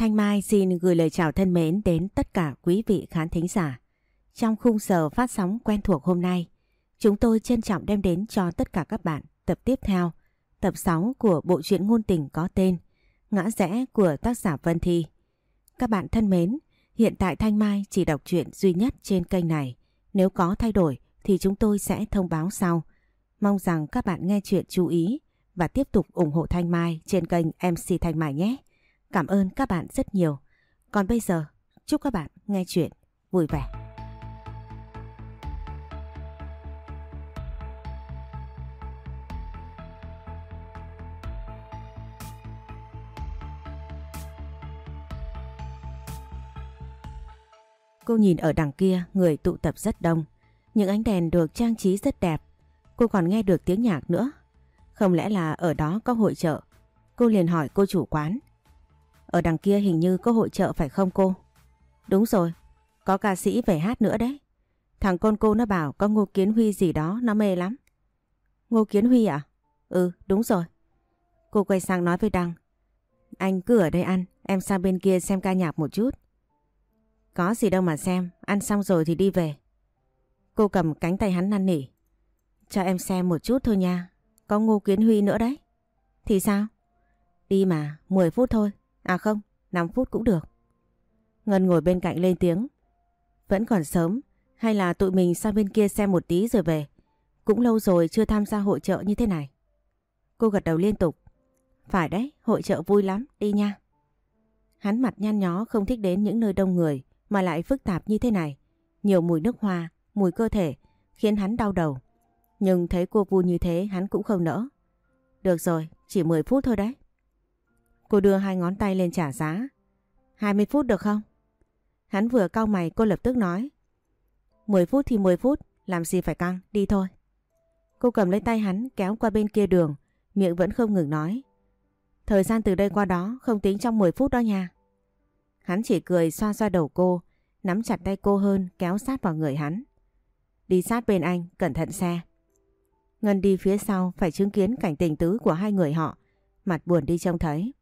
Thanh Mai xin gửi lời chào thân mến đến tất cả quý vị khán thính giả. Trong khung giờ phát sóng quen thuộc hôm nay, chúng tôi trân trọng đem đến cho tất cả các bạn tập tiếp theo, tập 6 của bộ truyện ngôn tình có tên Ngã rẽ của tác giả Vân Thi. Các bạn thân mến, hiện tại Thanh Mai chỉ đọc truyện duy nhất trên kênh này. Nếu có thay đổi thì chúng tôi sẽ thông báo sau. Mong rằng các bạn nghe chuyện chú ý và tiếp tục ủng hộ Thanh Mai trên kênh MC Thanh Mai nhé. Cảm ơn các bạn rất nhiều. Còn bây giờ, chúc các bạn nghe chuyện vui vẻ. Cô nhìn ở đằng kia người tụ tập rất đông. Những ánh đèn được trang trí rất đẹp. Cô còn nghe được tiếng nhạc nữa. Không lẽ là ở đó có hội trợ? Cô liền hỏi cô chủ quán. Ở đằng kia hình như có hội trợ phải không cô? Đúng rồi, có ca sĩ về hát nữa đấy. Thằng con cô nó bảo có Ngô Kiến Huy gì đó nó mê lắm. Ngô Kiến Huy à? Ừ, đúng rồi. Cô quay sang nói với Đăng. Anh cứ ở đây ăn, em sang bên kia xem ca nhạc một chút. Có gì đâu mà xem, ăn xong rồi thì đi về. Cô cầm cánh tay hắn năn nỉ. Cho em xem một chút thôi nha, có Ngô Kiến Huy nữa đấy. Thì sao? Đi mà, 10 phút thôi. À không, 5 phút cũng được. Ngân ngồi bên cạnh lên tiếng. Vẫn còn sớm, hay là tụi mình sang bên kia xem một tí rồi về. Cũng lâu rồi chưa tham gia hội trợ như thế này. Cô gật đầu liên tục. Phải đấy, hội trợ vui lắm, đi nha. Hắn mặt nhăn nhó không thích đến những nơi đông người mà lại phức tạp như thế này. Nhiều mùi nước hoa, mùi cơ thể khiến hắn đau đầu. Nhưng thấy cô vui như thế hắn cũng không nỡ. Được rồi, chỉ 10 phút thôi đấy. Cô đưa hai ngón tay lên trả giá. 20 phút được không? Hắn vừa cau mày cô lập tức nói. 10 phút thì 10 phút, làm gì phải căng, đi thôi. Cô cầm lấy tay hắn kéo qua bên kia đường, miệng vẫn không ngừng nói. Thời gian từ đây qua đó không tính trong 10 phút đó nha. Hắn chỉ cười xoa xoa đầu cô, nắm chặt tay cô hơn kéo sát vào người hắn. Đi sát bên anh, cẩn thận xe. Ngân đi phía sau phải chứng kiến cảnh tình tứ của hai người họ, mặt buồn đi trông thấy.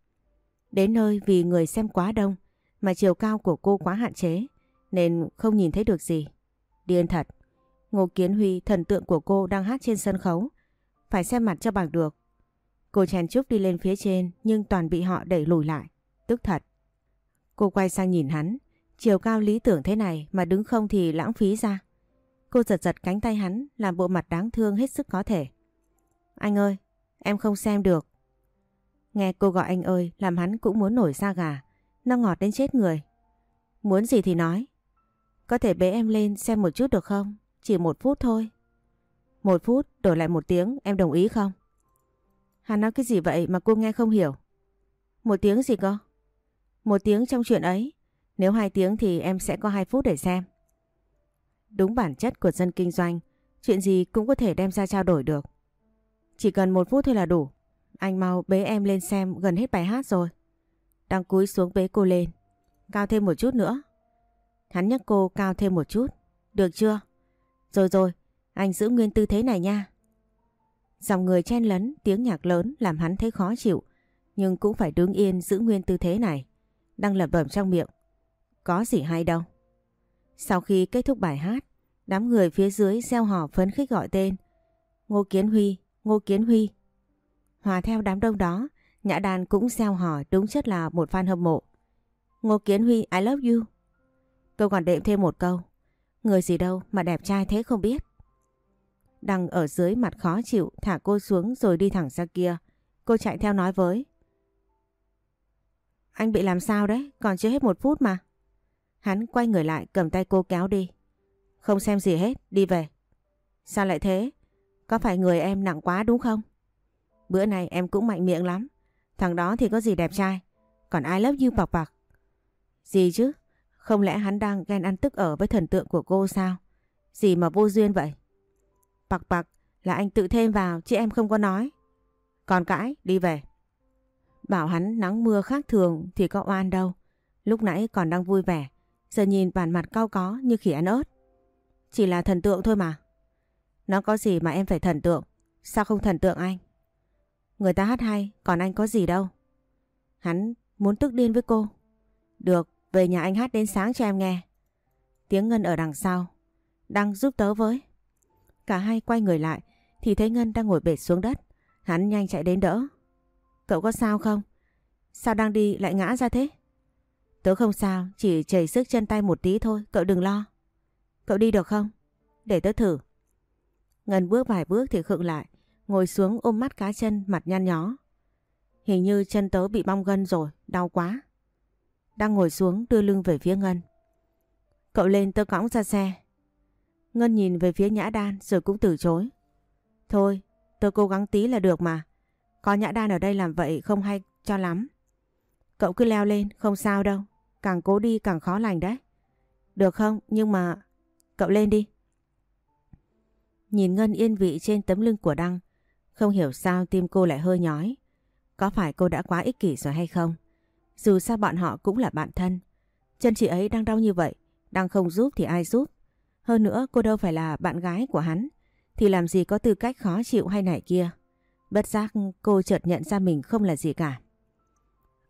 Đến nơi vì người xem quá đông mà chiều cao của cô quá hạn chế nên không nhìn thấy được gì. Điên thật, Ngô Kiến Huy thần tượng của cô đang hát trên sân khấu, phải xem mặt cho bằng được. Cô chèn chúc đi lên phía trên nhưng toàn bị họ đẩy lùi lại, tức thật. Cô quay sang nhìn hắn, chiều cao lý tưởng thế này mà đứng không thì lãng phí ra. Cô giật giật cánh tay hắn làm bộ mặt đáng thương hết sức có thể. Anh ơi, em không xem được. Nghe cô gọi anh ơi làm hắn cũng muốn nổi da gà. Nó ngọt đến chết người. Muốn gì thì nói. Có thể bế em lên xem một chút được không? Chỉ một phút thôi. Một phút đổi lại một tiếng em đồng ý không? Hắn nói cái gì vậy mà cô nghe không hiểu? Một tiếng gì cơ? Một tiếng trong chuyện ấy. Nếu hai tiếng thì em sẽ có hai phút để xem. Đúng bản chất của dân kinh doanh, chuyện gì cũng có thể đem ra trao đổi được. Chỉ cần một phút thôi là đủ. Anh mau bế em lên xem gần hết bài hát rồi. Đang cúi xuống bế cô lên. Cao thêm một chút nữa. Hắn nhắc cô cao thêm một chút. Được chưa? Rồi rồi, anh giữ nguyên tư thế này nha. Dòng người chen lấn, tiếng nhạc lớn làm hắn thấy khó chịu. Nhưng cũng phải đứng yên giữ nguyên tư thế này. Đang lẩm bẩm trong miệng. Có gì hay đâu. Sau khi kết thúc bài hát, đám người phía dưới gieo hò phấn khích gọi tên. Ngô Kiến Huy, Ngô Kiến Huy. Hòa theo đám đông đó, Nhã Đan cũng gieo hò đúng chất là một fan hâm mộ. Ngô Kiến Huy, I love you. Tôi còn đệm thêm một câu. Người gì đâu mà đẹp trai thế không biết. Đằng ở dưới mặt khó chịu thả cô xuống rồi đi thẳng ra kia. Cô chạy theo nói với. Anh bị làm sao đấy, còn chưa hết một phút mà. Hắn quay người lại cầm tay cô kéo đi. Không xem gì hết, đi về. Sao lại thế? Có phải người em nặng quá đúng không? Bữa nay em cũng mạnh miệng lắm. Thằng đó thì có gì đẹp trai. Còn ai love you bọc bạc. Gì chứ? Không lẽ hắn đang ghen ăn tức ở với thần tượng của cô sao? Gì mà vô duyên vậy? Bạc bạc là anh tự thêm vào chứ em không có nói. Còn cãi, đi về. Bảo hắn nắng mưa khác thường thì có oan đâu. Lúc nãy còn đang vui vẻ. Giờ nhìn bản mặt cao có như khỉ ăn ớt. Chỉ là thần tượng thôi mà. Nó có gì mà em phải thần tượng? Sao không thần tượng anh? Người ta hát hay, còn anh có gì đâu. Hắn muốn tức điên với cô. Được, về nhà anh hát đến sáng cho em nghe. Tiếng Ngân ở đằng sau. đang giúp tớ với. Cả hai quay người lại thì thấy Ngân đang ngồi bệt xuống đất. Hắn nhanh chạy đến đỡ. Cậu có sao không? Sao đang đi lại ngã ra thế? Tớ không sao, chỉ chảy sức chân tay một tí thôi, cậu đừng lo. Cậu đi được không? Để tớ thử. Ngân bước vài bước thì khựng lại, ngồi xuống ôm mắt cá chân mặt nhăn nhó. Hình như chân tớ bị bong gân rồi, đau quá. Đang ngồi xuống đưa lưng về phía Ngân. Cậu lên tớ cõng ra xe. Ngân nhìn về phía Nhã Đan rồi cũng từ chối. Thôi, tớ cố gắng tí là được mà. Có Nhã Đan ở đây làm vậy không hay cho lắm. Cậu cứ leo lên, không sao đâu. Càng cố đi càng khó lành đấy. Được không? Nhưng mà... Cậu lên đi. Nhìn Ngân yên vị trên tấm lưng của Đăng. Không hiểu sao tim cô lại hơi nhói. Có phải cô đã quá ích kỷ rồi hay không? Dù sao bọn họ cũng là bạn thân. Chân chị ấy đang đau như vậy. Đang không giúp thì ai giúp? Hơn nữa cô đâu phải là bạn gái của hắn. Thì làm gì có tư cách khó chịu hay này kia. Bất giác cô chợt nhận ra mình không là gì cả.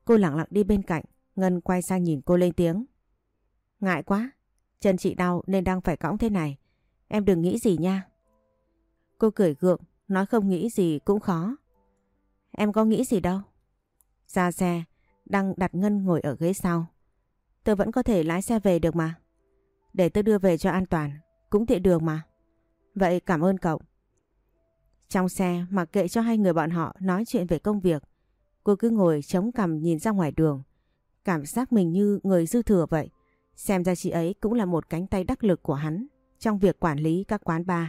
Cô lặng lặng đi bên cạnh. Ngân quay sang nhìn cô lên tiếng. Ngại quá. Chân chị đau nên đang phải cõng thế này. Em đừng nghĩ gì nha. Cô cười gượng. Nói không nghĩ gì cũng khó. Em có nghĩ gì đâu. Ra xe. Đang đặt Ngân ngồi ở ghế sau. tớ vẫn có thể lái xe về được mà. Để tớ đưa về cho an toàn. Cũng tiện đường mà. Vậy cảm ơn cậu. Trong xe, mặc kệ cho hai người bọn họ nói chuyện về công việc. Cô cứ ngồi chống cằm nhìn ra ngoài đường. Cảm giác mình như người dư thừa vậy. Xem ra chị ấy cũng là một cánh tay đắc lực của hắn trong việc quản lý các quán bar.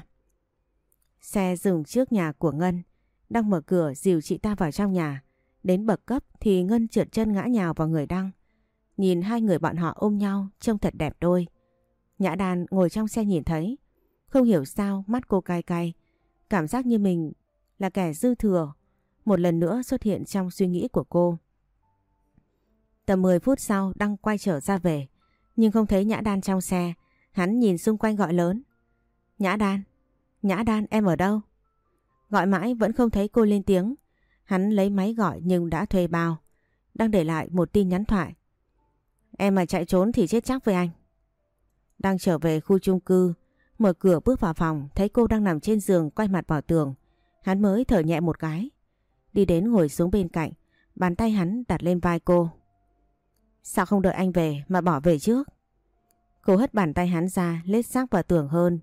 Xe dừng trước nhà của Ngân. Đăng mở cửa dìu chị ta vào trong nhà. Đến bậc cấp thì Ngân trượt chân ngã nhào vào người Đăng. Nhìn hai người bọn họ ôm nhau trông thật đẹp đôi. Nhã đàn ngồi trong xe nhìn thấy. Không hiểu sao mắt cô cay cay. Cảm giác như mình là kẻ dư thừa. Một lần nữa xuất hiện trong suy nghĩ của cô. Tầm 10 phút sau Đăng quay trở ra về. Nhưng không thấy Nhã Đan trong xe. Hắn nhìn xung quanh gọi lớn. Nhã Đan, Nhã Đan em ở đâu? Gọi mãi vẫn không thấy cô lên tiếng. Hắn lấy máy gọi nhưng đã thuê bao. Đang để lại một tin nhắn thoại. Em mà chạy trốn thì chết chắc với anh. Đang trở về khu chung cư, mở cửa bước vào phòng, thấy cô đang nằm trên giường quay mặt vào tường. Hắn mới thở nhẹ một cái. Đi đến ngồi xuống bên cạnh, bàn tay hắn đặt lên vai cô. Sao không đợi anh về mà bỏ về trước? Cô hất bàn tay hắn ra, lết xác vào tường hơn.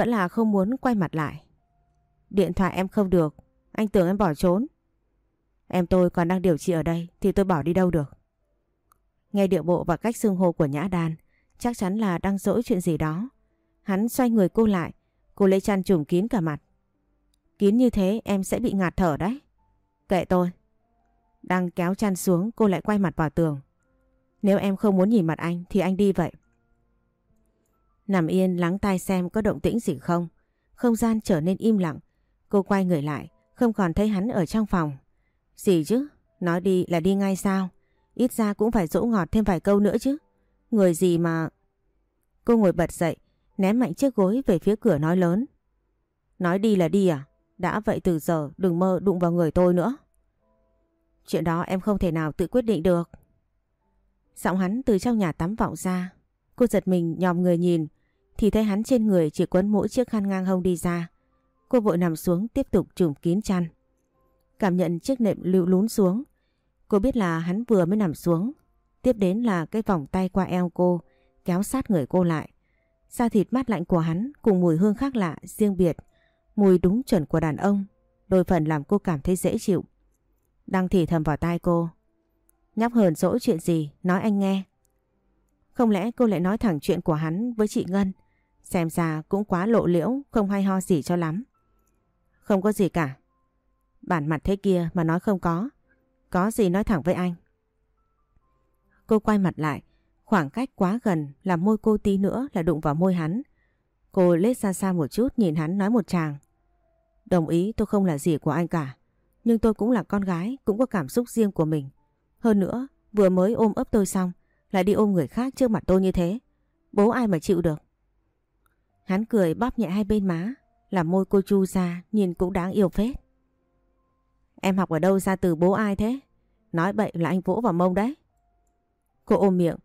Vẫn là không muốn quay mặt lại. Điện thoại em không được, anh tưởng em bỏ trốn. Em tôi còn đang điều trị ở đây thì tôi bỏ đi đâu được. Nghe điệu bộ và cách xưng hô của Nhã Đan, chắc chắn là đang dỗi chuyện gì đó. Hắn xoay người cô lại, cô lấy chăn trùm kín cả mặt. Kín như thế em sẽ bị ngạt thở đấy. Kệ tôi. Đang kéo chăn xuống cô lại quay mặt vào tường. Nếu em không muốn nhìn mặt anh thì anh đi vậy. Nằm yên lắng tai xem có động tĩnh gì không. Không gian trở nên im lặng. Cô quay người lại, không còn thấy hắn ở trong phòng. Gì chứ? Nói đi là đi ngay sao? Ít ra cũng phải dỗ ngọt thêm vài câu nữa chứ. Người gì mà... Cô ngồi bật dậy, ném mạnh chiếc gối về phía cửa nói lớn. Nói đi là đi à? Đã vậy từ giờ đừng mơ đụng vào người tôi nữa. Chuyện đó em không thể nào tự quyết định được. Giọng hắn từ trong nhà tắm vọng ra. Cô giật mình nhòm người nhìn thì thấy hắn trên người chỉ quấn mỗi chiếc khăn ngang hông đi ra. Cô vội nằm xuống tiếp tục trùm kín chăn. Cảm nhận chiếc nệm lưu lún xuống. Cô biết là hắn vừa mới nằm xuống. Tiếp đến là cái vòng tay qua eo cô kéo sát người cô lại. Da thịt mát lạnh của hắn cùng mùi hương khác lạ riêng biệt. Mùi đúng chuẩn của đàn ông. Đôi phần làm cô cảm thấy dễ chịu. Đang thì thầm vào tai cô. Nhóc hờn dỗi chuyện gì, nói anh nghe. Không lẽ cô lại nói thẳng chuyện của hắn với chị Ngân? Xem ra cũng quá lộ liễu, không hay ho gì cho lắm. Không có gì cả. Bản mặt thế kia mà nói không có. Có gì nói thẳng với anh. Cô quay mặt lại, khoảng cách quá gần làm môi cô tí nữa là đụng vào môi hắn. Cô lết ra xa một chút nhìn hắn nói một chàng. Đồng ý tôi không là gì của anh cả. Nhưng tôi cũng là con gái, cũng có cảm xúc riêng của mình. Hơn nữa, vừa mới ôm ấp tôi xong, lại đi ôm người khác trước mặt tôi như thế. Bố ai mà chịu được. Hắn cười bóp nhẹ hai bên má, làm môi cô chu ra, nhìn cũng đáng yêu phết. Em học ở đâu ra từ bố ai thế? Nói bậy là anh vỗ vào mông đấy. Cô ôm miệng.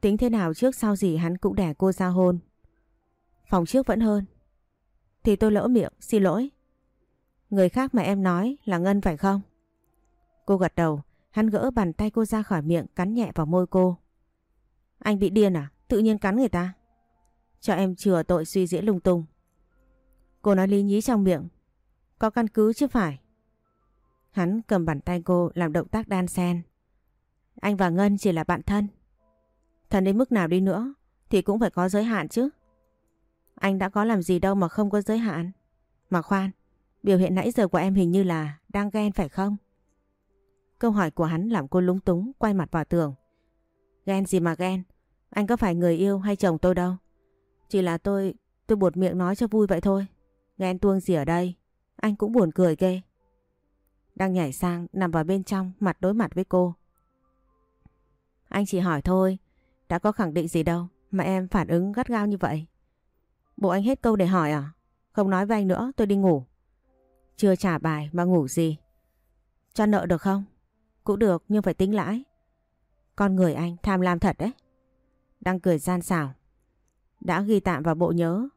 Tính thế nào trước sau gì hắn cũng đẻ cô ra hôn. Phòng trước vẫn hơn. Thì tôi lỡ miệng, xin lỗi. Người khác mà em nói là Ngân phải không? Cô gật đầu, hắn gỡ bàn tay cô ra khỏi miệng cắn nhẹ vào môi cô. Anh bị điên à? Tự nhiên cắn người ta. Cho em chừa tội suy diễn lung tung. Cô nói lý nhí trong miệng. Có căn cứ chứ phải. Hắn cầm bàn tay cô làm động tác đan sen. Anh và Ngân chỉ là bạn thân. Thân đến mức nào đi nữa thì cũng phải có giới hạn chứ. Anh đã có làm gì đâu mà không có giới hạn. Mà khoan, biểu hiện nãy giờ của em hình như là đang ghen phải không? Câu hỏi của hắn làm cô lúng túng quay mặt vào tường. Ghen gì mà ghen? Anh có phải người yêu hay chồng tôi đâu. Chỉ là tôi, tôi buột miệng nói cho vui vậy thôi. Ghen tuông gì ở đây? Anh cũng buồn cười ghê. Đang nhảy sang nằm vào bên trong mặt đối mặt với cô. Anh chỉ hỏi thôi, đã có khẳng định gì đâu mà em phản ứng gắt gao như vậy. Bộ anh hết câu để hỏi à? Không nói với anh nữa, tôi đi ngủ. Chưa trả bài mà ngủ gì? Cho nợ được không? Cũng được nhưng phải tính lãi. Con người anh tham lam thật đấy. Đang cười gian xảo. Đã ghi tạm vào bộ nhớ.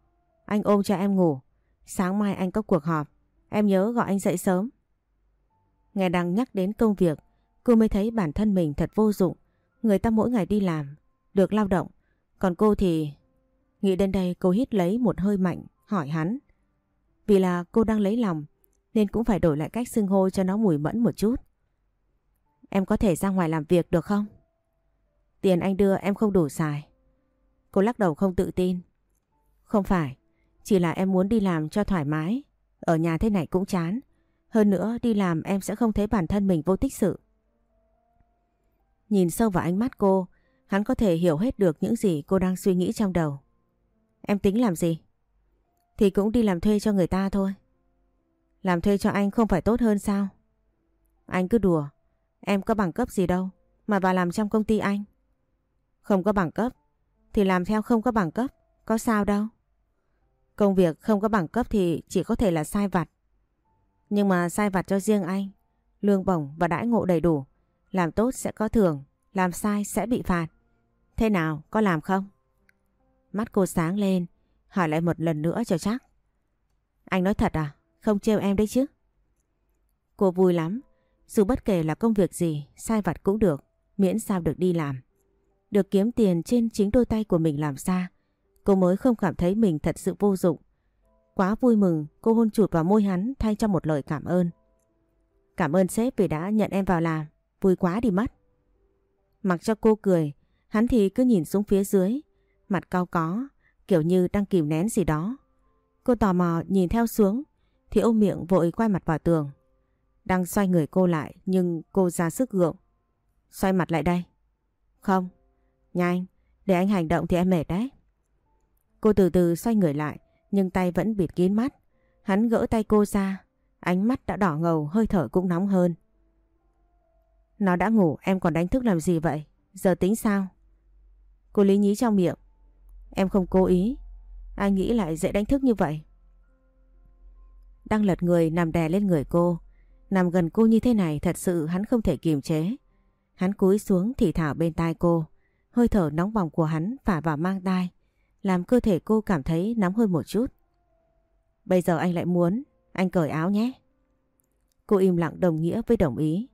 Anh ôm cho em ngủ. Sáng mai anh có cuộc họp. Em nhớ gọi anh dậy sớm. Nghe đang nhắc đến công việc, cô mới thấy bản thân mình thật vô dụng. Người ta mỗi ngày đi làm, được lao động. Còn cô thì... Nghĩ đến đây cô hít lấy một hơi mạnh, hỏi hắn. Vì là cô đang lấy lòng, nên cũng phải đổi lại cách xưng hô cho nó mùi mẫn một chút. Em có thể ra ngoài làm việc được không? Tiền anh đưa em không đủ xài. Cô lắc đầu không tự tin. Không phải, chỉ là em muốn đi làm cho thoải mái. Ở nhà thế này cũng chán. Hơn nữa đi làm em sẽ không thấy bản thân mình vô tích sự. Nhìn sâu vào ánh mắt cô, hắn có thể hiểu hết được những gì cô đang suy nghĩ trong đầu. Em tính làm gì? Thì cũng đi làm thuê cho người ta thôi. Làm thuê cho anh không phải tốt hơn sao? Anh cứ đùa, em có bằng cấp gì đâu mà vào làm trong công ty anh. Không có bằng cấp thì làm theo không có bằng cấp, có sao đâu. Công việc không có bằng cấp thì chỉ có thể là sai vặt. Nhưng mà sai vặt cho riêng anh, lương bổng và đãi ngộ đầy đủ. Làm tốt sẽ có thưởng, làm sai sẽ bị phạt. Thế nào, có làm không? Mắt cô sáng lên, hỏi lại một lần nữa cho chắc. Anh nói thật à? Không trêu em đấy chứ? Cô vui lắm, dù bất kể là công việc gì, sai vặt cũng được, miễn sao được đi làm. Được kiếm tiền trên chính đôi tay của mình làm ra, cô mới không cảm thấy mình thật sự vô dụng. Quá vui mừng, cô hôn chụt vào môi hắn thay cho một lời cảm ơn. Cảm ơn sếp vì đã nhận em vào làm, vui quá đi mất. Mặc cho cô cười, hắn thì cứ nhìn xuống phía dưới, mặt cao có, kiểu như đang kìm nén gì đó. Cô tò mò nhìn theo xuống, thì ôm miệng vội quay mặt vào tường. Đang xoay người cô lại nhưng cô ra sức gượng. Xoay mặt lại đây. Không, nhanh, để anh hành động thì em mệt đấy. Cô từ từ xoay người lại nhưng tay vẫn bịt kín mắt. Hắn gỡ tay cô ra, ánh mắt đã đỏ ngầu, hơi thở cũng nóng hơn. Nó đã ngủ, em còn đánh thức làm gì vậy? Giờ tính sao? Cô lý nhí trong miệng. Em không cố ý. Ai nghĩ lại dễ đánh thức như vậy? Đang lật người nằm đè lên người cô. Nằm gần cô như thế này thật sự hắn không thể kiềm chế. Hắn cúi xuống thì thảo bên tai cô. Hơi thở nóng bỏng của hắn phả vào mang tai. Làm cơ thể cô cảm thấy nóng hơn một chút. Bây giờ anh lại muốn, anh cởi áo nhé. Cô im lặng đồng nghĩa với đồng ý.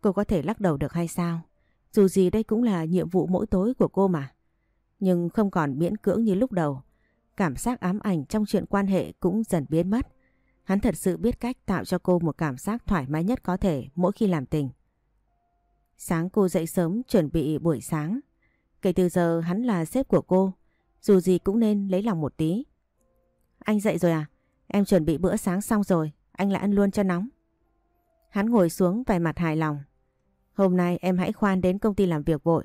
Cô có thể lắc đầu được hay sao? Dù gì đây cũng là nhiệm vụ mỗi tối của cô mà. Nhưng không còn miễn cưỡng như lúc đầu. Cảm giác ám ảnh trong chuyện quan hệ cũng dần biến mất. Hắn thật sự biết cách tạo cho cô một cảm giác thoải mái nhất có thể mỗi khi làm tình. Sáng cô dậy sớm chuẩn bị buổi sáng. Kể từ giờ hắn là sếp của cô. Dù gì cũng nên lấy lòng một tí. Anh dậy rồi à? Em chuẩn bị bữa sáng xong rồi. Anh lại ăn luôn cho nóng. Hắn ngồi xuống vẻ mặt hài lòng. Hôm nay em hãy khoan đến công ty làm việc vội.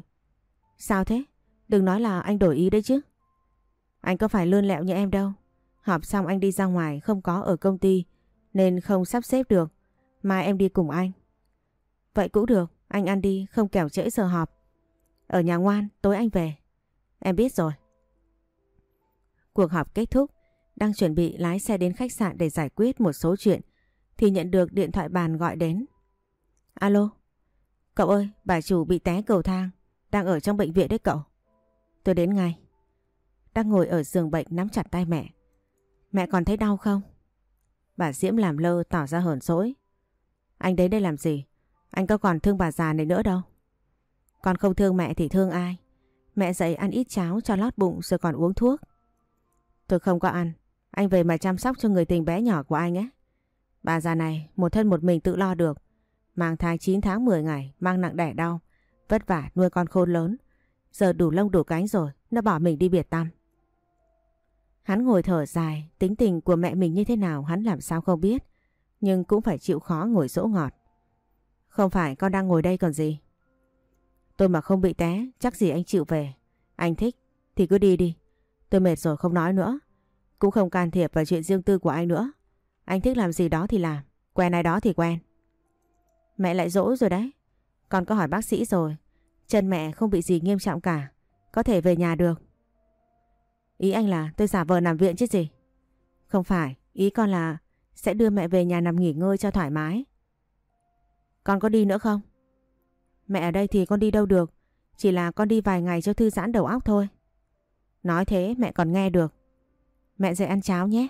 Sao thế? Đừng nói là anh đổi ý đấy chứ. Anh có phải lươn lẹo như em đâu. Họp xong anh đi ra ngoài không có ở công ty nên không sắp xếp được. Mai em đi cùng anh. Vậy cũng được, anh ăn đi không kẻo trễ giờ họp. Ở nhà ngoan, tối anh về. Em biết rồi. Cuộc họp kết thúc, đang chuẩn bị lái xe đến khách sạn để giải quyết một số chuyện thì nhận được điện thoại bàn gọi đến. Alo, cậu ơi, bà chủ bị té cầu thang, đang ở trong bệnh viện đấy cậu. Tôi đến ngay. Đang ngồi ở giường bệnh nắm chặt tay mẹ. Mẹ còn thấy đau không? Bà Diễm làm lơ tỏ ra hờn dỗi. Anh đến đây làm gì? Anh có còn thương bà già này nữa đâu. Con không thương mẹ thì thương ai? Mẹ dạy ăn ít cháo cho lót bụng rồi còn uống thuốc. Tôi không có ăn. Anh về mà chăm sóc cho người tình bé nhỏ của anh ấy. Bà già này một thân một mình tự lo được. Mang thai 9 tháng 10 ngày, mang nặng đẻ đau. Vất vả nuôi con khôn lớn. Giờ đủ lông đủ cánh rồi, nó bỏ mình đi biệt tâm. Hắn ngồi thở dài, tính tình của mẹ mình như thế nào hắn làm sao không biết. Nhưng cũng phải chịu khó ngồi dỗ ngọt. Không phải con đang ngồi đây còn gì. Tôi mà không bị té, chắc gì anh chịu về. Anh thích, thì cứ đi đi. Tôi mệt rồi không nói nữa. Cũng không can thiệp vào chuyện riêng tư của anh nữa. Anh thích làm gì đó thì làm, quen ai đó thì quen. Mẹ lại dỗ rồi đấy. Con có hỏi bác sĩ rồi. Chân mẹ không bị gì nghiêm trọng cả. Có thể về nhà được. Ý anh là tôi giả vờ nằm viện chứ gì? Không phải, ý con là sẽ đưa mẹ về nhà nằm nghỉ ngơi cho thoải mái. Con có đi nữa không? Mẹ ở đây thì con đi đâu được. Chỉ là con đi vài ngày cho thư giãn đầu óc thôi. Nói thế mẹ còn nghe được. Mẹ dậy ăn cháo nhé.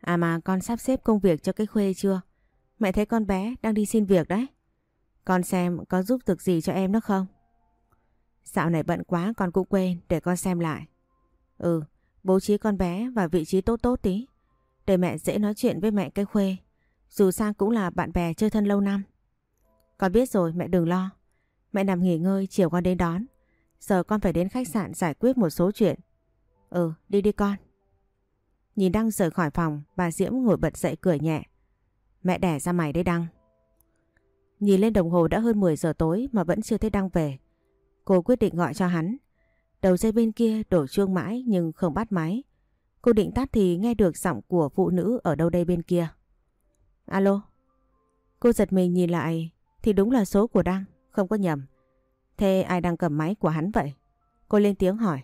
À mà con sắp xếp công việc cho cái khuê chưa? Mẹ thấy con bé đang đi xin việc đấy. Con xem có giúp được gì cho em nó không? Dạo này bận quá con cũng quên để con xem lại. Ừ, bố trí con bé vào vị trí tốt tốt tí. Để mẹ dễ nói chuyện với mẹ cái khuê. Dù sao cũng là bạn bè chơi thân lâu năm. Con biết rồi mẹ đừng lo. Mẹ nằm nghỉ ngơi chiều con đến đón. Giờ con phải đến khách sạn giải quyết một số chuyện. Ừ, đi đi con. Nhìn Đăng rời khỏi phòng, bà Diễm ngồi bật dậy cười nhẹ. Mẹ đẻ ra mày đấy Đăng. Nhìn lên đồng hồ đã hơn 10 giờ tối mà vẫn chưa thấy Đăng về. Cô quyết định gọi cho hắn. Đầu dây bên kia đổ chuông mãi nhưng không bắt máy. Cô định tắt thì nghe được giọng của phụ nữ ở đâu đây bên kia. Alo. Cô giật mình nhìn lại thì đúng là số của Đăng, không có nhầm. Thế ai đang cầm máy của hắn vậy? Cô lên tiếng hỏi.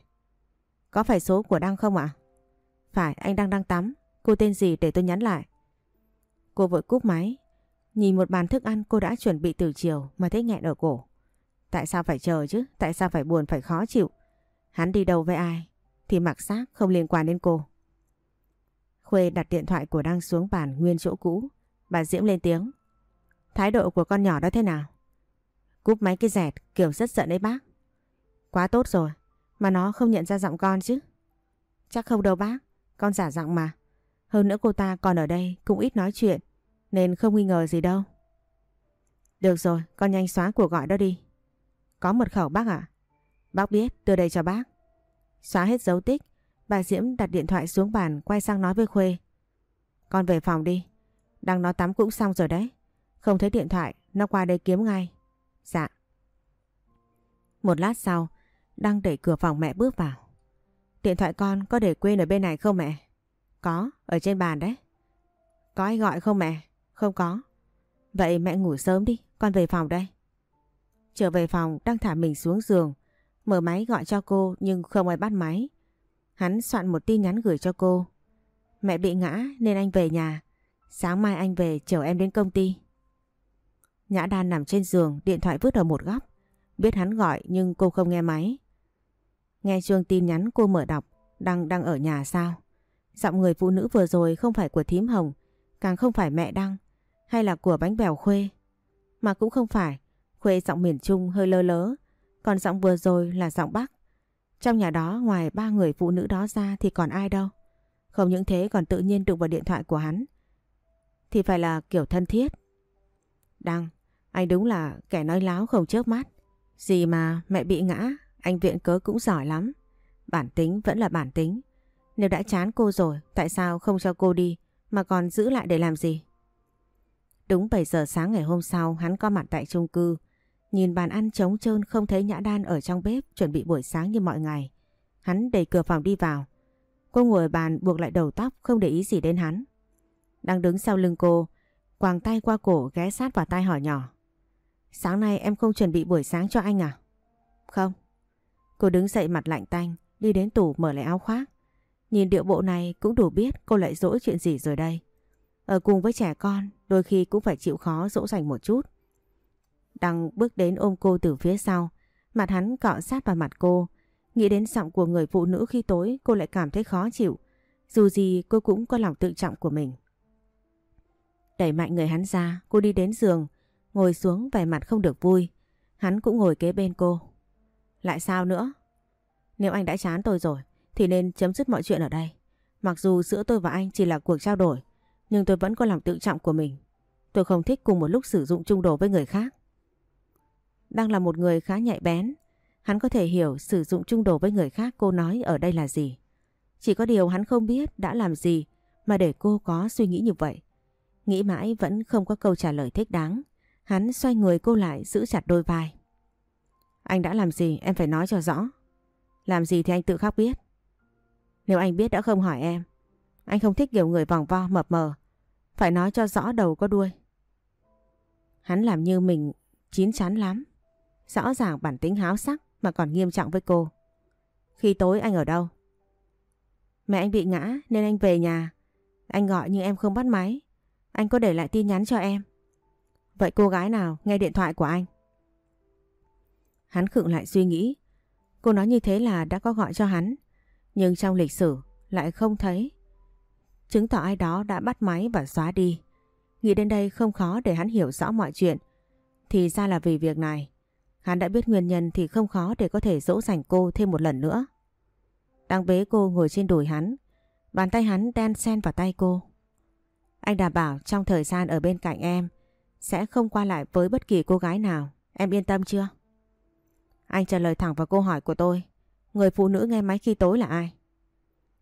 Có phải số của Đăng không ạ? Phải, anh đang đang tắm. Cô tên gì để tôi nhắn lại? Cô vội cúp máy. Nhìn một bàn thức ăn cô đã chuẩn bị từ chiều mà thấy nghẹn ở cổ. Tại sao phải chờ chứ? Tại sao phải buồn phải khó chịu? Hắn đi đâu với ai? Thì mặc xác không liên quan đến cô. Khuê đặt điện thoại của Đăng xuống bàn nguyên chỗ cũ. Bà Diễm lên tiếng. Thái độ của con nhỏ đó thế nào? Cúp máy cái dẹt kiểu rất giận đấy bác. Quá tốt rồi. Mà nó không nhận ra giọng con chứ. Chắc không đâu bác. Con giả giọng mà. Hơn nữa cô ta còn ở đây cũng ít nói chuyện. Nên không nghi ngờ gì đâu. Được rồi, con nhanh xóa cuộc gọi đó đi. Có mật khẩu bác ạ? Bác biết, đưa đây cho bác. Xóa hết dấu tích, bà Diễm đặt điện thoại xuống bàn quay sang nói với Khuê. Con về phòng đi. Đang nó tắm cũng xong rồi đấy. Không thấy điện thoại, nó qua đây kiếm ngay. Dạ. Một lát sau, đang đẩy cửa phòng mẹ bước vào. Điện thoại con có để quên ở bên này không mẹ? Có, ở trên bàn đấy. Có ai gọi không mẹ? Không có. Vậy mẹ ngủ sớm đi, con về phòng đây. Trở về phòng đang thả mình xuống giường, mở máy gọi cho cô nhưng không ai bắt máy. Hắn soạn một tin nhắn gửi cho cô. Mẹ bị ngã nên anh về nhà. Sáng mai anh về chở em đến công ty. Nhã Đan nằm trên giường, điện thoại vứt ở một góc. Biết hắn gọi nhưng cô không nghe máy. Nghe chuông tin nhắn cô mở đọc, Đăng đang ở nhà sao? Giọng người phụ nữ vừa rồi không phải của thím hồng, càng không phải mẹ Đăng, hay là của bánh bèo khuê. Mà cũng không phải, khuê giọng miền Trung hơi lơ lớ, còn giọng vừa rồi là giọng Bắc. Trong nhà đó ngoài ba người phụ nữ đó ra thì còn ai đâu. Không những thế còn tự nhiên đụng vào điện thoại của hắn. Thì phải là kiểu thân thiết. Đăng, anh đúng là kẻ nói láo không chớp mắt. Gì mà mẹ bị ngã, anh viện cớ cũng giỏi lắm. Bản tính vẫn là bản tính. Nếu đã chán cô rồi, tại sao không cho cô đi mà còn giữ lại để làm gì? Đúng 7 giờ sáng ngày hôm sau hắn có mặt tại chung cư. Nhìn bàn ăn trống trơn không thấy Nhã Đan ở trong bếp chuẩn bị buổi sáng như mọi ngày. Hắn đẩy cửa phòng đi vào. Cô ngồi bàn buộc lại đầu tóc không để ý gì đến hắn. Đang đứng sau lưng cô, quàng tay qua cổ ghé sát vào tai hỏi nhỏ. Sáng nay em không chuẩn bị buổi sáng cho anh à? Không. Cô đứng dậy mặt lạnh tanh, đi đến tủ mở lại áo khoác. Nhìn điệu bộ này cũng đủ biết cô lại dỗi chuyện gì rồi đây. Ở cùng với trẻ con, đôi khi cũng phải chịu khó dỗ dành một chút. Đăng bước đến ôm cô từ phía sau, Mặt hắn cọ sát vào mặt cô. Nghĩ đến giọng của người phụ nữ khi tối cô lại cảm thấy khó chịu. Dù gì cô cũng có lòng tự trọng của mình. Đẩy mạnh người hắn ra, cô đi đến giường, ngồi xuống vẻ mặt không được vui. Hắn cũng ngồi kế bên cô. Lại sao nữa? Nếu anh đã chán tôi rồi, thì nên chấm dứt mọi chuyện ở đây. Mặc dù giữa tôi và anh chỉ là cuộc trao đổi, nhưng tôi vẫn có lòng tự trọng của mình. Tôi không thích cùng một lúc sử dụng chung đồ với người khác. Đang là một người khá nhạy bén, hắn có thể hiểu sử dụng chung đồ với người khác cô nói ở đây là gì. Chỉ có điều hắn không biết đã làm gì mà để cô có suy nghĩ như vậy. Nghĩ mãi vẫn không có câu trả lời thích đáng. Hắn xoay người cô lại giữ chặt đôi vai. Anh đã làm gì em phải nói cho rõ. Làm gì thì anh tự khắc biết. Nếu anh biết đã không hỏi em. Anh không thích kiểu người vòng vo, mập mờ. Phải nói cho rõ đầu có đuôi. Hắn làm như mình chín chắn lắm. Rõ ràng bản tính háo sắc mà còn nghiêm trọng với cô. Khi tối anh ở đâu? Mẹ anh bị ngã nên anh về nhà. Anh gọi nhưng em không bắt máy. Anh có để lại tin nhắn cho em. Vậy cô gái nào nghe điện thoại của anh? Hắn khựng lại suy nghĩ. Cô nói như thế là đã có gọi cho hắn. Nhưng trong lịch sử lại không thấy. Chứng tỏ ai đó đã bắt máy và xóa đi. Nghĩ đến đây không khó để hắn hiểu rõ mọi chuyện. Thì ra là vì việc này. Hắn đã biết nguyên nhân thì không khó để có thể dỗ dành cô thêm một lần nữa. Đang bế cô ngồi trên đùi hắn. Bàn tay hắn đen sen vào tay cô. Anh đảm bảo trong thời gian ở bên cạnh em sẽ không qua lại với bất kỳ cô gái nào. Em yên tâm chưa? Anh trả lời thẳng vào câu hỏi của tôi. Người phụ nữ nghe máy khi tối là ai?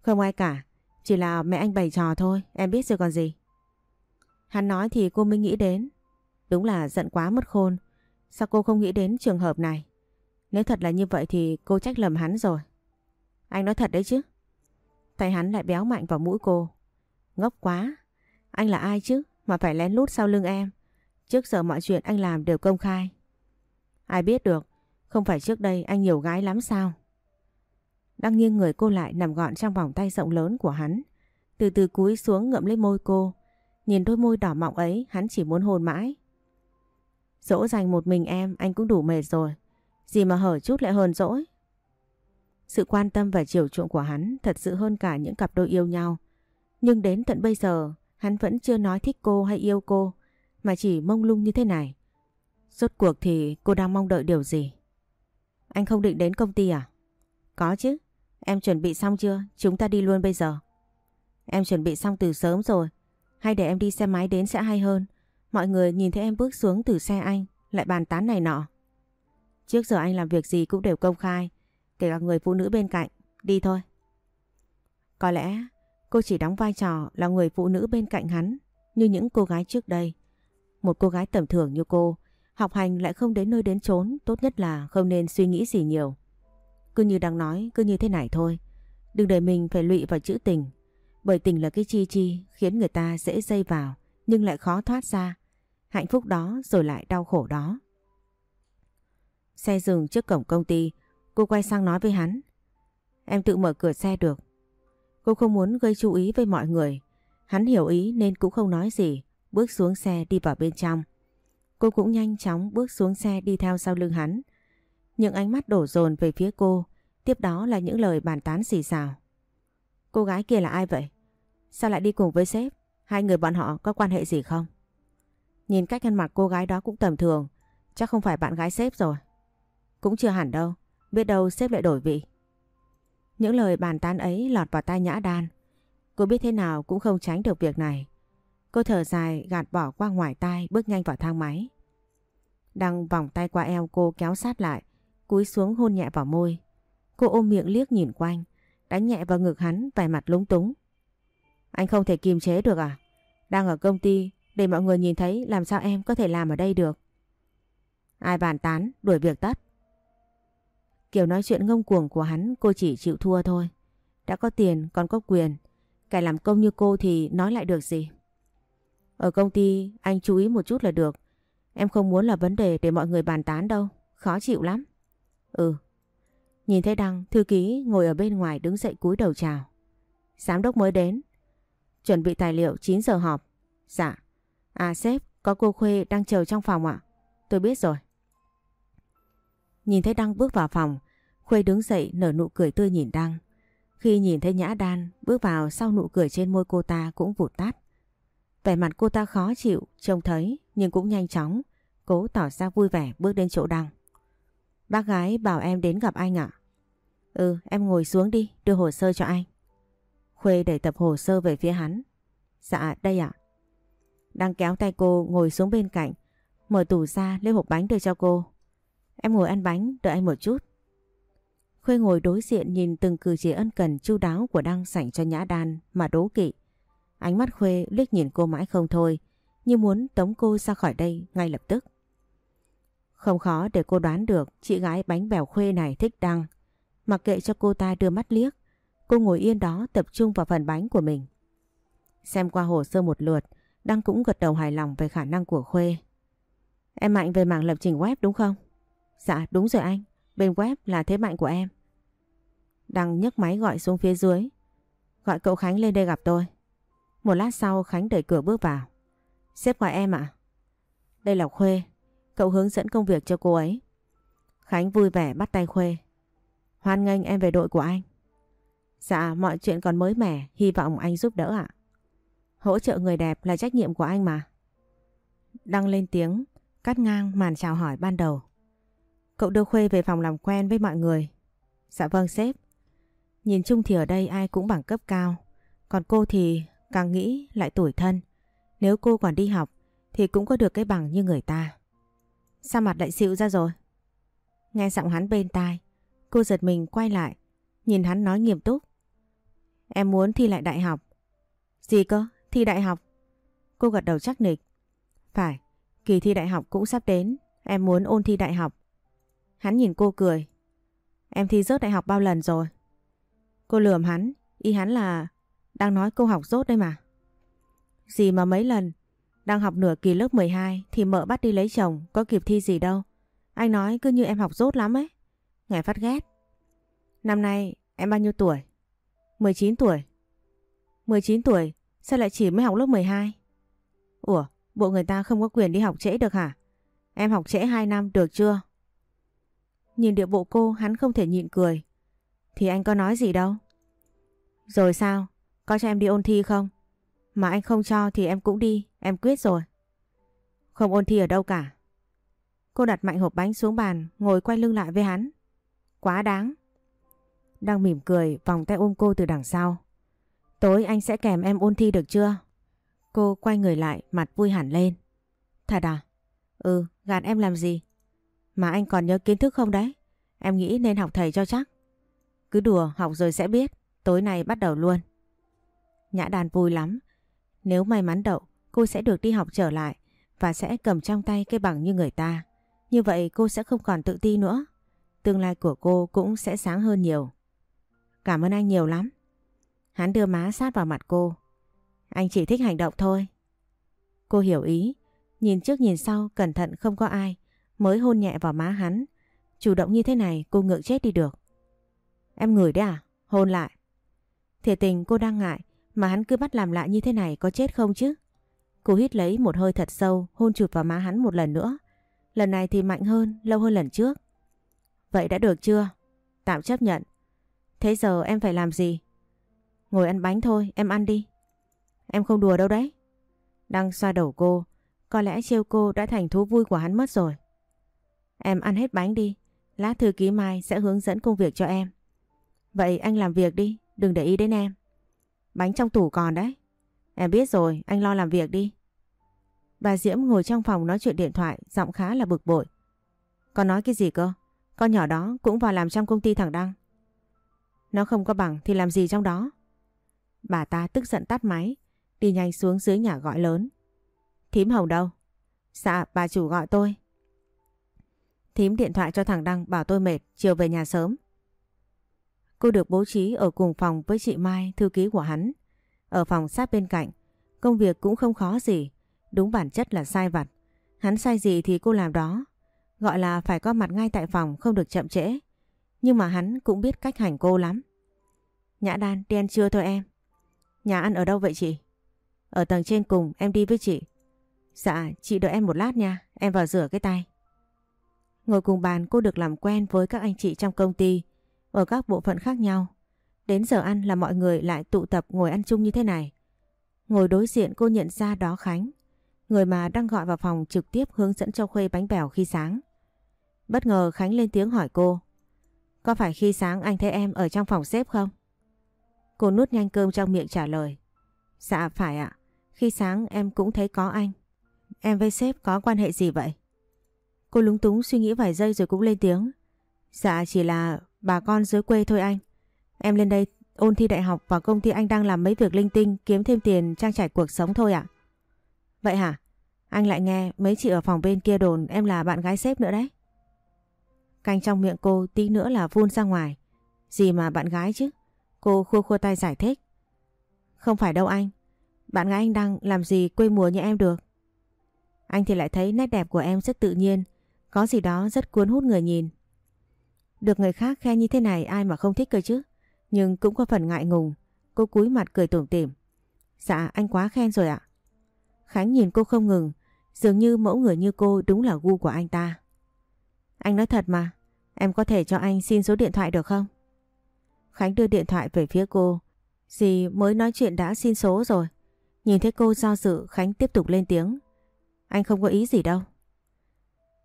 Không ai cả. Chỉ là mẹ anh bày trò thôi. Em biết rồi còn gì. Hắn nói thì cô mới nghĩ đến. Đúng là giận quá mất khôn. Sao cô không nghĩ đến trường hợp này? Nếu thật là như vậy thì cô trách lầm hắn rồi. Anh nói thật đấy chứ. Tay hắn lại béo mạnh vào mũi cô. Ngốc quá. Anh là ai chứ mà phải lén lút sau lưng em. Trước giờ mọi chuyện anh làm đều công khai. Ai biết được. Không phải trước đây anh nhiều gái lắm sao? Đang nghiêng người cô lại nằm gọn trong vòng tay rộng lớn của hắn. Từ từ cúi xuống ngậm lấy môi cô. Nhìn đôi môi đỏ mọng ấy, hắn chỉ muốn hôn mãi. Dỗ dành một mình em, anh cũng đủ mệt rồi. Gì mà hở chút lại hơn dỗi. Sự quan tâm và chiều chuộng của hắn thật sự hơn cả những cặp đôi yêu nhau. Nhưng đến tận bây giờ, hắn vẫn chưa nói thích cô hay yêu cô mà chỉ mông lung như thế này. Rốt cuộc thì cô đang mong đợi điều gì? Anh không định đến công ty à? Có chứ. Em chuẩn bị xong chưa? Chúng ta đi luôn bây giờ. Em chuẩn bị xong từ sớm rồi. Hay để em đi xe máy đến sẽ hay hơn. Mọi người nhìn thấy em bước xuống từ xe anh, lại bàn tán này nọ. Trước giờ anh làm việc gì cũng đều công khai, kể cả người phụ nữ bên cạnh. Đi thôi. Có lẽ cô chỉ đóng vai trò là người phụ nữ bên cạnh hắn như những cô gái trước đây. Một cô gái tầm thường như cô, học hành lại không đến nơi đến chốn, tốt nhất là không nên suy nghĩ gì nhiều. Cứ như đang nói, cứ như thế này thôi. Đừng để mình phải lụy vào chữ tình. Bởi tình là cái chi chi khiến người ta dễ dây vào nhưng lại khó thoát ra. Hạnh phúc đó rồi lại đau khổ đó. Xe dừng trước cổng công ty, cô quay sang nói với hắn. Em tự mở cửa xe được. Cô không muốn gây chú ý với mọi người. Hắn hiểu ý nên cũng không nói gì, bước xuống xe đi vào bên trong. Cô cũng nhanh chóng bước xuống xe đi theo sau lưng hắn. Những ánh mắt đổ dồn về phía cô, tiếp đó là những lời bàn tán xì xào. Cô gái kia là ai vậy? Sao lại đi cùng với sếp? Hai người bọn họ có quan hệ gì không? Nhìn cách ăn mặc cô gái đó cũng tầm thường, chắc không phải bạn gái sếp rồi. Cũng chưa hẳn đâu, biết đâu sếp lại đổi vị. Những lời bàn tán ấy lọt vào tai nhã đan. Cô biết thế nào cũng không tránh được việc này. Cô thở dài gạt bỏ qua ngoài tai bước nhanh vào thang máy. Đang vòng tay qua eo cô kéo sát lại, cúi xuống hôn nhẹ vào môi. Cô ôm miệng liếc nhìn quanh, đánh nhẹ vào ngực hắn vẻ mặt lúng túng. Anh không thể kiềm chế được à? Đang ở công ty để mọi người nhìn thấy làm sao em có thể làm ở đây được. Ai bàn tán, đuổi việc tất. Kiểu nói chuyện ngông cuồng của hắn cô chỉ chịu thua thôi. Đã có tiền còn có quyền. Kẻ làm công như cô thì nói lại được gì. Ở công ty anh chú ý một chút là được. Em không muốn là vấn đề để mọi người bàn tán đâu. Khó chịu lắm. Ừ. Nhìn thấy Đăng, thư ký ngồi ở bên ngoài đứng dậy cúi đầu chào. Giám đốc mới đến. Chuẩn bị tài liệu 9 giờ họp. Dạ. À sếp, có cô Khuê đang chờ trong phòng ạ. Tôi biết rồi. Nhìn thấy Đăng bước vào phòng, Khuê đứng dậy nở nụ cười tươi nhìn Đăng. Khi nhìn thấy Nhã Đan bước vào sau nụ cười trên môi cô ta cũng vụt tắt. Vẻ mặt cô ta khó chịu, trông thấy nhưng cũng nhanh chóng, cố tỏ ra vui vẻ bước đến chỗ Đăng. Bác gái bảo em đến gặp anh ạ. Ừ, em ngồi xuống đi, đưa hồ sơ cho anh. Khuê đẩy tập hồ sơ về phía hắn. Dạ, đây ạ. Đang kéo tay cô ngồi xuống bên cạnh, mở tủ ra lấy hộp bánh đưa cho cô. Em ngồi ăn bánh, đợi anh một chút. Khuê ngồi đối diện nhìn từng cử chỉ ân cần chu đáo của Đăng sảnh cho Nhã Đan mà đố kỵ. Ánh mắt Khuê liếc nhìn cô mãi không thôi, như muốn tống cô ra khỏi đây ngay lập tức. Không khó để cô đoán được chị gái bánh bèo Khuê này thích Đăng. Mặc kệ cho cô ta đưa mắt liếc, cô ngồi yên đó tập trung vào phần bánh của mình. Xem qua hồ sơ một lượt, Đăng cũng gật đầu hài lòng về khả năng của Khuê. Em mạnh về mảng lập trình web đúng không? Dạ đúng rồi anh, bên web là thế mạnh của em. Đăng nhấc máy gọi xuống phía dưới. Gọi cậu Khánh lên đây gặp tôi. Một lát sau Khánh đẩy cửa bước vào. Xếp gọi em ạ. Đây là Khuê. Cậu hướng dẫn công việc cho cô ấy. Khánh vui vẻ bắt tay Khuê. Hoan nghênh em về đội của anh. Dạ mọi chuyện còn mới mẻ, hy vọng anh giúp đỡ ạ. Hỗ trợ người đẹp là trách nhiệm của anh mà. Đăng lên tiếng, cắt ngang màn chào hỏi ban đầu. Cậu đưa Khuê về phòng làm quen với mọi người. Dạ vâng sếp. Nhìn chung thì ở đây ai cũng bằng cấp cao. Còn cô thì càng nghĩ lại tuổi thân. Nếu cô còn đi học thì cũng có được cái bằng như người ta. Sao mặt lại xịu ra rồi? Nghe giọng hắn bên tai, cô giật mình quay lại, nhìn hắn nói nghiêm túc. Em muốn thi lại đại học. Gì cơ? Thi đại học? Cô gật đầu chắc nịch. Phải, kỳ thi đại học cũng sắp đến, em muốn ôn thi đại học. Hắn nhìn cô cười. Em thi rớt đại học bao lần rồi? Cô lườm hắn, ý hắn là đang nói cô học rốt đây mà. Gì mà mấy lần, đang học nửa kỳ lớp 12 thì mợ bắt đi lấy chồng, có kịp thi gì đâu. Anh nói cứ như em học rốt lắm ấy. Ngài phát ghét. Năm nay em bao nhiêu tuổi? 19 tuổi. 19 tuổi, sao lại chỉ mới học lớp 12? Ủa, bộ người ta không có quyền đi học trễ được hả? Em học trễ 2 năm được chưa? Nhìn địa bộ cô hắn không thể nhịn cười. Thì anh có nói gì đâu. Rồi sao? Có cho em đi ôn thi không? Mà anh không cho thì em cũng đi, em quyết rồi. Không ôn thi ở đâu cả. Cô đặt mạnh hộp bánh xuống bàn, ngồi quay lưng lại với hắn. Quá đáng. Đang mỉm cười, vòng tay ôm cô từ đằng sau. Tối anh sẽ kèm em ôn thi được chưa? Cô quay người lại, mặt vui hẳn lên. Thật à? Ừ, gạt em làm gì? Mà anh còn nhớ kiến thức không đấy? Em nghĩ nên học thầy cho chắc. Cứ đùa, học rồi sẽ biết. Tối nay bắt đầu luôn. Nhã đàn vui lắm. Nếu may mắn đậu, cô sẽ được đi học trở lại và sẽ cầm trong tay cái bằng như người ta. Như vậy cô sẽ không còn tự ti nữa. Tương lai của cô cũng sẽ sáng hơn nhiều. Cảm ơn anh nhiều lắm. Hắn đưa má sát vào mặt cô. Anh chỉ thích hành động thôi. Cô hiểu ý. Nhìn trước nhìn sau cẩn thận không có ai. Mới hôn nhẹ vào má hắn. Chủ động như thế này cô ngượng chết đi được. Em ngửi đấy à? Hôn lại. Thiệt tình cô đang ngại mà hắn cứ bắt làm lại như thế này có chết không chứ? Cô hít lấy một hơi thật sâu hôn chụp vào má hắn một lần nữa. Lần này thì mạnh hơn, lâu hơn lần trước. Vậy đã được chưa? Tạm chấp nhận. Thế giờ em phải làm gì? Ngồi ăn bánh thôi, em ăn đi. Em không đùa đâu đấy. Đang xoa đầu cô, có lẽ trêu cô đã thành thú vui của hắn mất rồi. Em ăn hết bánh đi, lát thư ký Mai sẽ hướng dẫn công việc cho em. Vậy anh làm việc đi, đừng để ý đến em. Bánh trong tủ còn đấy. Em biết rồi, anh lo làm việc đi. Bà Diễm ngồi trong phòng nói chuyện điện thoại, giọng khá là bực bội. Con nói cái gì cơ? Con nhỏ đó cũng vào làm trong công ty thằng Đăng. Nó không có bằng thì làm gì trong đó? Bà ta tức giận tắt máy, đi nhanh xuống dưới nhà gọi lớn. Thím Hồng đâu? Dạ, bà chủ gọi tôi. Thím điện thoại cho thằng Đăng bảo tôi mệt, chiều về nhà sớm. Cô được bố trí ở cùng phòng với chị Mai, thư ký của hắn. Ở phòng sát bên cạnh, công việc cũng không khó gì, đúng bản chất là sai vặt. Hắn sai gì thì cô làm đó, gọi là phải có mặt ngay tại phòng không được chậm trễ. Nhưng mà hắn cũng biết cách hành cô lắm. Nhã Đan đi ăn trưa thôi em. Nhà ăn ở đâu vậy chị? Ở tầng trên cùng em đi với chị. Dạ chị đợi em một lát nha, em vào rửa cái tay. Ngồi cùng bàn cô được làm quen với các anh chị trong công ty, ở các bộ phận khác nhau. Đến giờ ăn là mọi người lại tụ tập ngồi ăn chung như thế này. Ngồi đối diện cô nhận ra đó Khánh, người mà đang gọi vào phòng trực tiếp hướng dẫn cho Khuê bánh bèo khi sáng. Bất ngờ Khánh lên tiếng hỏi cô, có phải khi sáng anh thấy em ở trong phòng xếp không? Cô nuốt nhanh cơm trong miệng trả lời. Dạ phải ạ, khi sáng em cũng thấy có anh. Em với sếp có quan hệ gì vậy? Cô lúng túng suy nghĩ vài giây rồi cũng lên tiếng. Dạ chỉ là bà con dưới quê thôi anh. Em lên đây ôn thi đại học và công ty anh đang làm mấy việc linh tinh, kiếm thêm tiền, trang trải cuộc sống thôi ạ. Vậy hả? Anh lại nghe mấy chị ở phòng bên kia đồn em là bạn gái sếp nữa đấy. Canh trong miệng cô tí nữa là vun ra ngoài. Gì mà bạn gái chứ? Cô khua khua tay giải thích. Không phải đâu anh. Bạn gái anh đang làm gì quê mùa như em được. Anh thì lại thấy nét đẹp của em rất tự nhiên. Có gì đó rất cuốn hút người nhìn. Được người khác khen như thế này ai mà không thích cơ chứ. Nhưng cũng có phần ngại ngùng. Cô cúi mặt cười tủm tỉm. Dạ anh quá khen rồi ạ. Khánh nhìn cô không ngừng. Dường như mẫu người như cô đúng là gu của anh ta. Anh nói thật mà. Em có thể cho anh xin số điện thoại được không? Khánh đưa điện thoại về phía cô. Dì mới nói chuyện đã xin số rồi. Nhìn thấy cô do dự, Khánh tiếp tục lên tiếng. Anh không có ý gì đâu.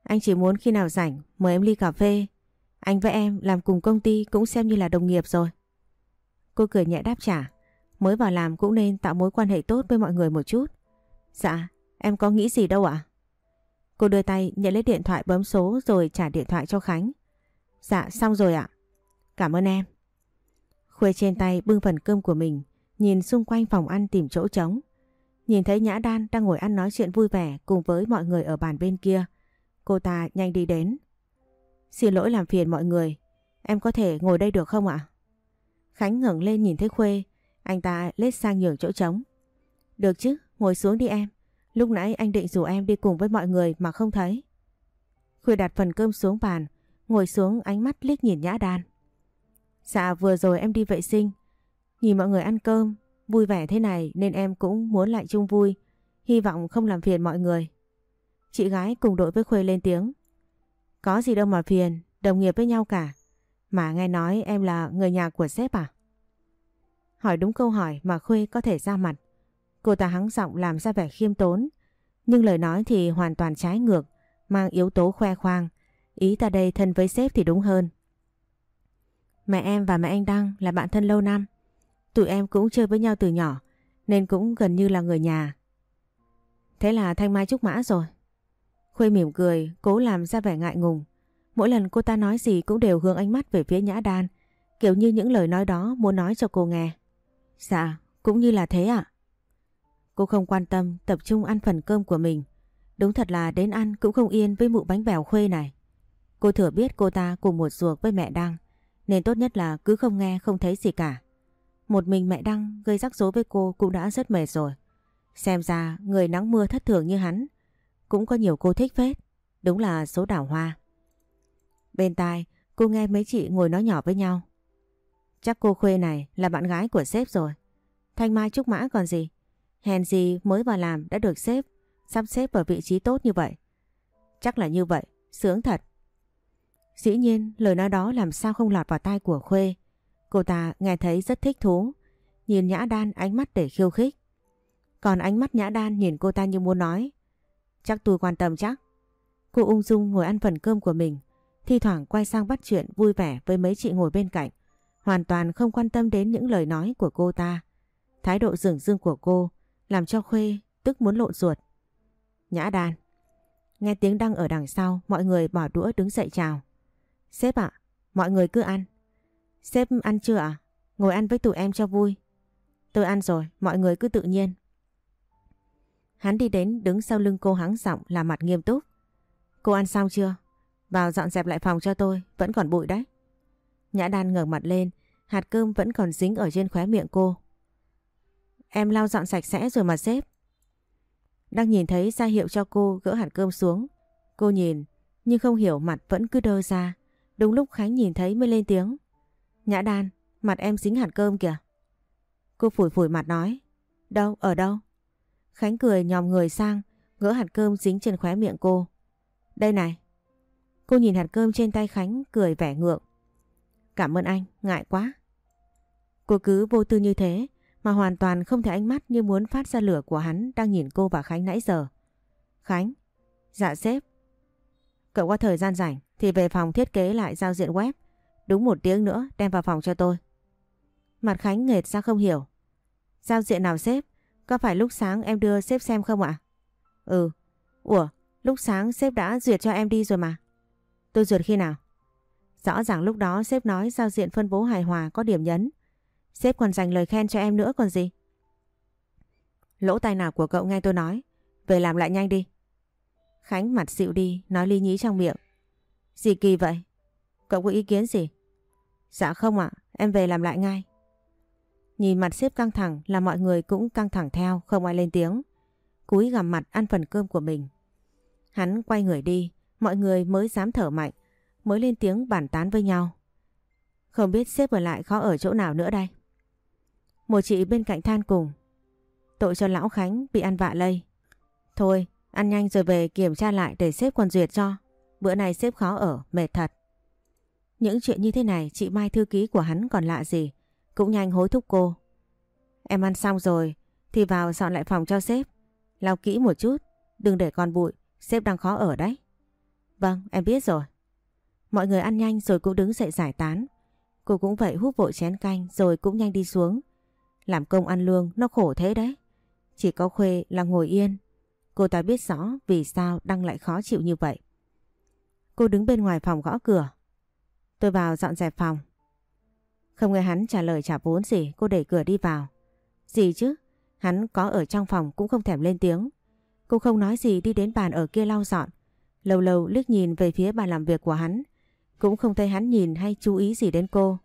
Anh chỉ muốn khi nào rảnh, mời em ly cà phê. Anh với em làm cùng công ty cũng xem như là đồng nghiệp rồi. Cô cười nhẹ đáp trả. Mới vào làm cũng nên tạo mối quan hệ tốt với mọi người một chút. Dạ, em có nghĩ gì đâu ạ? Cô đưa tay nhận lấy điện thoại bấm số rồi trả điện thoại cho Khánh. Dạ, xong rồi ạ. Cảm ơn em. Khuê trên tay bưng phần cơm của mình, nhìn xung quanh phòng ăn tìm chỗ trống. Nhìn thấy Nhã Đan đang ngồi ăn nói chuyện vui vẻ cùng với mọi người ở bàn bên kia. Cô ta nhanh đi đến. Xin lỗi làm phiền mọi người, em có thể ngồi đây được không ạ? Khánh ngẩng lên nhìn thấy Khuê, anh ta lết sang nhường chỗ trống. Được chứ, ngồi xuống đi em. Lúc nãy anh định rủ em đi cùng với mọi người mà không thấy. Khuê đặt phần cơm xuống bàn, ngồi xuống ánh mắt liếc nhìn Nhã Đan. Dạ vừa rồi em đi vệ sinh, nhìn mọi người ăn cơm, vui vẻ thế này nên em cũng muốn lại chung vui, hy vọng không làm phiền mọi người. Chị gái cùng đội với Khuê lên tiếng. Có gì đâu mà phiền, đồng nghiệp với nhau cả. Mà nghe nói em là người nhà của sếp à? Hỏi đúng câu hỏi mà Khuê có thể ra mặt. Cô ta hắng giọng làm ra vẻ khiêm tốn, nhưng lời nói thì hoàn toàn trái ngược, mang yếu tố khoe khoang. Ý ta đây thân với sếp thì đúng hơn. Mẹ em và mẹ anh Đăng là bạn thân lâu năm. Tụi em cũng chơi với nhau từ nhỏ nên cũng gần như là người nhà. Thế là Thanh Mai Trúc Mã rồi. Khuê mỉm cười, cố làm ra vẻ ngại ngùng. Mỗi lần cô ta nói gì cũng đều hướng ánh mắt về phía Nhã Đan, kiểu như những lời nói đó muốn nói cho cô nghe. Dạ, cũng như là thế ạ. Cô không quan tâm, tập trung ăn phần cơm của mình. Đúng thật là đến ăn cũng không yên với mụ bánh bèo Khuê này. Cô thừa biết cô ta cùng một ruột với mẹ Đăng, nên tốt nhất là cứ không nghe không thấy gì cả. Một mình mẹ Đăng gây rắc rối với cô cũng đã rất mệt rồi. Xem ra người nắng mưa thất thường như hắn cũng có nhiều cô thích phết. Đúng là số đảo hoa. Bên tai cô nghe mấy chị ngồi nói nhỏ với nhau. Chắc cô Khuê này là bạn gái của sếp rồi. Thanh Mai Trúc Mã còn gì. Hèn gì mới vào làm đã được sếp sắp xếp ở vị trí tốt như vậy. Chắc là như vậy, sướng thật. Dĩ nhiên lời nói đó làm sao không lọt vào tai của Khuê. Cô ta nghe thấy rất thích thú, nhìn Nhã Đan ánh mắt để khiêu khích. Còn ánh mắt Nhã Đan nhìn cô ta như muốn nói. Chắc tôi quan tâm chắc. Cô ung dung ngồi ăn phần cơm của mình, thi thoảng quay sang bắt chuyện vui vẻ với mấy chị ngồi bên cạnh, hoàn toàn không quan tâm đến những lời nói của cô ta. Thái độ dửng dưng của cô làm cho Khuê tức muốn lộn ruột. Nhã đàn. Nghe tiếng đăng ở đằng sau, mọi người bỏ đũa đứng dậy chào. Sếp ạ, mọi người cứ ăn. Sếp ăn chưa ạ? Ngồi ăn với tụi em cho vui. Tôi ăn rồi, mọi người cứ tự nhiên. Hắn đi đến đứng sau lưng cô hắng giọng là mặt nghiêm túc. Cô ăn xong chưa? Vào dọn dẹp lại phòng cho tôi, vẫn còn bụi đấy. Nhã đan ngẩng mặt lên, hạt cơm vẫn còn dính ở trên khóe miệng cô. Em lau dọn sạch sẽ rồi mà sếp. Đang nhìn thấy ra hiệu cho cô gỡ hạt cơm xuống. Cô nhìn, nhưng không hiểu mặt vẫn cứ đơ ra. Đúng lúc Khánh nhìn thấy mới lên tiếng. Nhã đan, mặt em dính hạt cơm kìa. Cô phủi phủi mặt nói. Đâu, ở đâu? Khánh cười nhòm người sang, gỡ hạt cơm dính trên khóe miệng cô. Đây này. Cô nhìn hạt cơm trên tay Khánh cười vẻ ngượng. Cảm ơn anh, ngại quá. Cô cứ vô tư như thế mà hoàn toàn không thể ánh mắt như muốn phát ra lửa của hắn đang nhìn cô và Khánh nãy giờ. Khánh, dạ sếp. Cậu có thời gian rảnh thì về phòng thiết kế lại giao diện web. Đúng một tiếng nữa đem vào phòng cho tôi. Mặt Khánh nghệt ra không hiểu. Giao diện nào sếp? Có phải lúc sáng em đưa sếp xem không ạ? Ừ. Ủa, lúc sáng sếp đã duyệt cho em đi rồi mà. Tôi duyệt khi nào? Rõ ràng lúc đó sếp nói giao diện phân bố hài hòa có điểm nhấn. Sếp còn dành lời khen cho em nữa còn gì. Lỗ tai nào của cậu nghe tôi nói. Về làm lại nhanh đi. Khánh mặt dịu đi, nói ly nhí trong miệng. Gì kỳ vậy? Cậu có ý kiến gì? Dạ không ạ, em về làm lại ngay. Nhìn mặt sếp căng thẳng là mọi người cũng căng thẳng theo, không ai lên tiếng. Cúi gằm mặt ăn phần cơm của mình. Hắn quay người đi, mọi người mới dám thở mạnh, mới lên tiếng bàn tán với nhau. Không biết sếp ở lại khó ở chỗ nào nữa đây. Một chị bên cạnh than cùng. Tội cho lão Khánh bị ăn vạ lây. Thôi, ăn nhanh rồi về kiểm tra lại để sếp còn duyệt cho. Bữa này sếp khó ở, mệt thật. Những chuyện như thế này chị Mai thư ký của hắn còn lạ gì. Cũng nhanh hối thúc cô. Em ăn xong rồi thì vào dọn lại phòng cho sếp. Lau kỹ một chút, đừng để còn bụi, sếp đang khó ở đấy. Vâng, em biết rồi. Mọi người ăn nhanh rồi cũng đứng dậy giải tán. Cô cũng vậy hút vội chén canh rồi cũng nhanh đi xuống. Làm công ăn lương nó khổ thế đấy. Chỉ có Khuê là ngồi yên. Cô ta biết rõ vì sao Đăng lại khó chịu như vậy. Cô đứng bên ngoài phòng gõ cửa. Tôi vào dọn dẹp phòng. Không nghe hắn trả lời trả vốn gì, cô đẩy cửa đi vào. Gì chứ? Hắn có ở trong phòng cũng không thèm lên tiếng. Cô không nói gì đi đến bàn ở kia lau dọn. Lâu lâu liếc nhìn về phía bàn làm việc của hắn. Cũng không thấy hắn nhìn hay chú ý gì đến cô.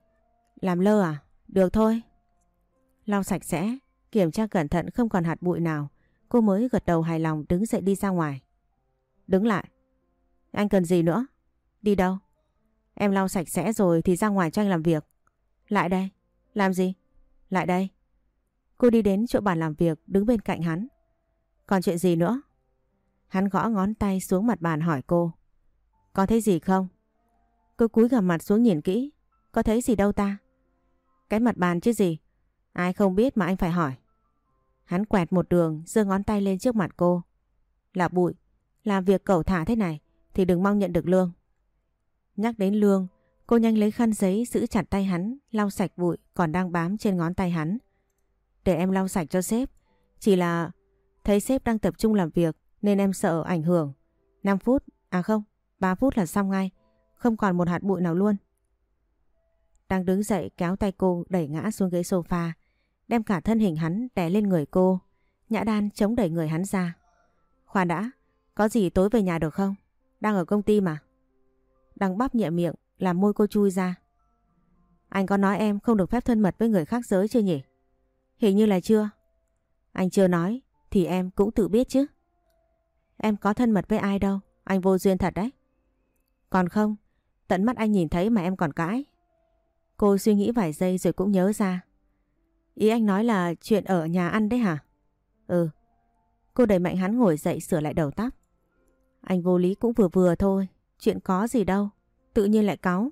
Làm lơ à? Được thôi. Lau sạch sẽ, kiểm tra cẩn thận không còn hạt bụi nào. Cô mới gật đầu hài lòng đứng dậy đi ra ngoài. Đứng lại. Anh cần gì nữa? Đi đâu? Em lau sạch sẽ rồi thì ra ngoài cho anh làm việc. Lại đây. Làm gì? Lại đây. Cô đi đến chỗ bàn làm việc đứng bên cạnh hắn. Còn chuyện gì nữa? Hắn gõ ngón tay xuống mặt bàn hỏi cô. Có thấy gì không? Cô cúi gằm mặt xuống nhìn kỹ. Có thấy gì đâu ta? Cái mặt bàn chứ gì? Ai không biết mà anh phải hỏi. Hắn quẹt một đường, giơ ngón tay lên trước mặt cô. Là bụi, làm việc cẩu thả thế này thì đừng mong nhận được lương. Nhắc đến lương, cô nhanh lấy khăn giấy giữ chặt tay hắn, lau sạch bụi còn đang bám trên ngón tay hắn. Để em lau sạch cho sếp. Chỉ là thấy sếp đang tập trung làm việc nên em sợ ảnh hưởng. 5 phút, à không, 3 phút là xong ngay. Không còn một hạt bụi nào luôn. Đang đứng dậy kéo tay cô đẩy ngã xuống ghế sofa. Đem cả thân hình hắn đè lên người cô. Nhã đan chống đẩy người hắn ra. Khoan đã, có gì tối về nhà được không? Đang ở công ty mà. Đang bắp nhẹ miệng, làm môi cô chui ra. Anh có nói em không được phép thân mật với người khác giới chưa nhỉ? Hình như là chưa. Anh chưa nói, thì em cũng tự biết chứ. Em có thân mật với ai đâu, anh vô duyên thật đấy. Còn không, tận mắt anh nhìn thấy mà em còn cãi. Cô suy nghĩ vài giây rồi cũng nhớ ra. Ý anh nói là chuyện ở nhà ăn đấy hả? Ừ. Cô đẩy mạnh hắn ngồi dậy sửa lại đầu tóc. Anh vô lý cũng vừa vừa thôi, chuyện có gì đâu, tự nhiên lại cáu.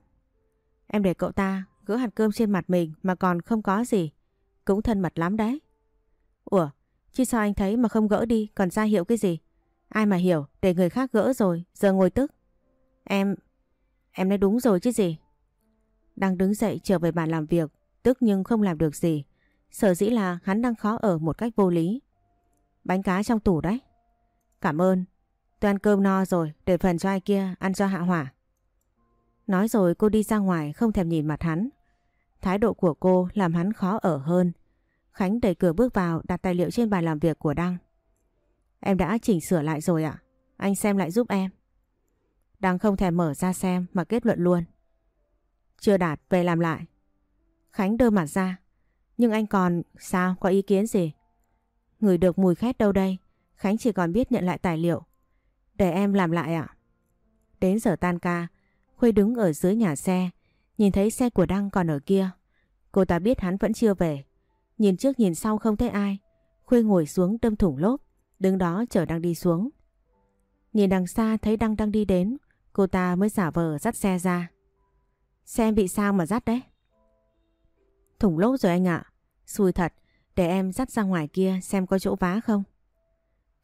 Em để cậu ta gỡ hạt cơm trên mặt mình mà còn không có gì, cũng thân mật lắm đấy. Ủa, chứ sao anh thấy mà không gỡ đi còn ra hiệu cái gì? Ai mà hiểu để người khác gỡ rồi, giờ ngồi tức. Em, em nói đúng rồi chứ gì. Đang đứng dậy trở về bàn làm việc, tức nhưng không làm được gì. Sở dĩ là hắn đang khó ở một cách vô lý. Bánh cá trong tủ đấy. Cảm ơn. Tôi ăn cơm no rồi, để phần cho ai kia ăn cho hạ hỏa. Nói rồi cô đi ra ngoài không thèm nhìn mặt hắn. Thái độ của cô làm hắn khó ở hơn. Khánh đẩy cửa bước vào đặt tài liệu trên bàn làm việc của Đăng. Em đã chỉnh sửa lại rồi ạ. Anh xem lại giúp em. Đăng không thèm mở ra xem mà kết luận luôn. Chưa đạt về làm lại. Khánh đưa mặt ra. Nhưng anh còn sao có ý kiến gì? Người được mùi khét đâu đây? Khánh chỉ còn biết nhận lại tài liệu. Để em làm lại ạ. Đến giờ tan ca, Khuê đứng ở dưới nhà xe, nhìn thấy xe của Đăng còn ở kia. Cô ta biết hắn vẫn chưa về. Nhìn trước nhìn sau không thấy ai. Khuê ngồi xuống đâm thủng lốp, đứng đó chờ Đăng đi xuống. Nhìn đằng xa thấy Đăng đang đi đến, cô ta mới giả vờ dắt xe ra. Xe em bị sao mà dắt đấy? Thủng lốp rồi anh ạ. Xui thật, để em dắt ra ngoài kia xem có chỗ vá không.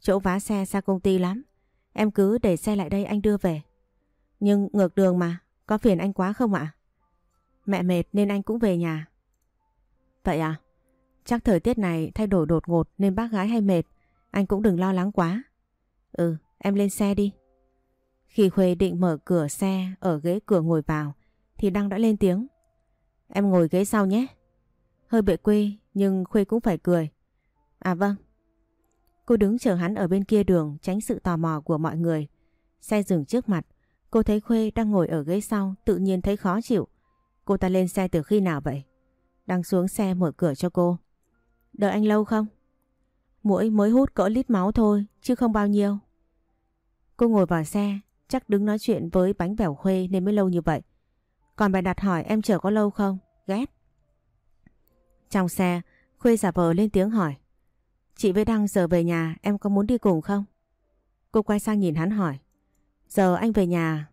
Chỗ vá xe xa công ty lắm. Em cứ để xe lại đây anh đưa về. Nhưng ngược đường mà, có phiền anh quá không ạ? Mẹ mệt nên anh cũng về nhà. Vậy à? Chắc thời tiết này thay đổi đột ngột nên bác gái hay mệt. Anh cũng đừng lo lắng quá. Ừ, em lên xe đi. Khi Khuê định mở cửa xe ở ghế cửa ngồi vào thì Đăng đã lên tiếng. Em ngồi ghế sau nhé. Hơi bệ quê nhưng Khuê cũng phải cười. À vâng. Cô đứng chờ hắn ở bên kia đường tránh sự tò mò của mọi người. Xe dừng trước mặt. Cô thấy Khuê đang ngồi ở ghế sau tự nhiên thấy khó chịu. Cô ta lên xe từ khi nào vậy? Đang xuống xe mở cửa cho cô. Đợi anh lâu không? Mũi mới hút cỡ lít máu thôi chứ không bao nhiêu. Cô ngồi vào xe chắc đứng nói chuyện với bánh bẻo khuê nên mới lâu như vậy. Còn bài đặt hỏi em chờ có lâu không? Ghét. Trong xe, Khuê giả vờ lên tiếng hỏi. Chị với Đăng giờ về nhà em có muốn đi cùng không? Cô quay sang nhìn hắn hỏi. Giờ anh về nhà.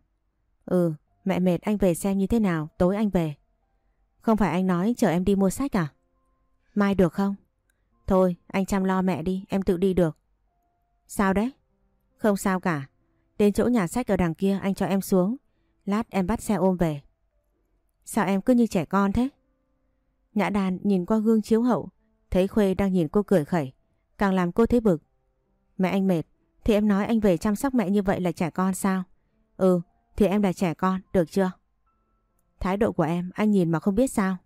Ừ, mẹ mệt anh về xem như thế nào, tối anh về. Không phải anh nói chờ em đi mua sách à? Mai được không? Thôi, anh chăm lo mẹ đi, em tự đi được. Sao đấy? Không sao cả. Đến chỗ nhà sách ở đằng kia anh cho em xuống. Lát em bắt xe ôm về. Sao em cứ như trẻ con thế? Nhã đàn nhìn qua gương chiếu hậu, thấy Khuê đang nhìn cô cười khẩy, càng làm cô thấy bực. Mẹ anh mệt, thì em nói anh về chăm sóc mẹ như vậy là trẻ con sao? Ừ, thì em là trẻ con, được chưa? Thái độ của em, anh nhìn mà không biết sao?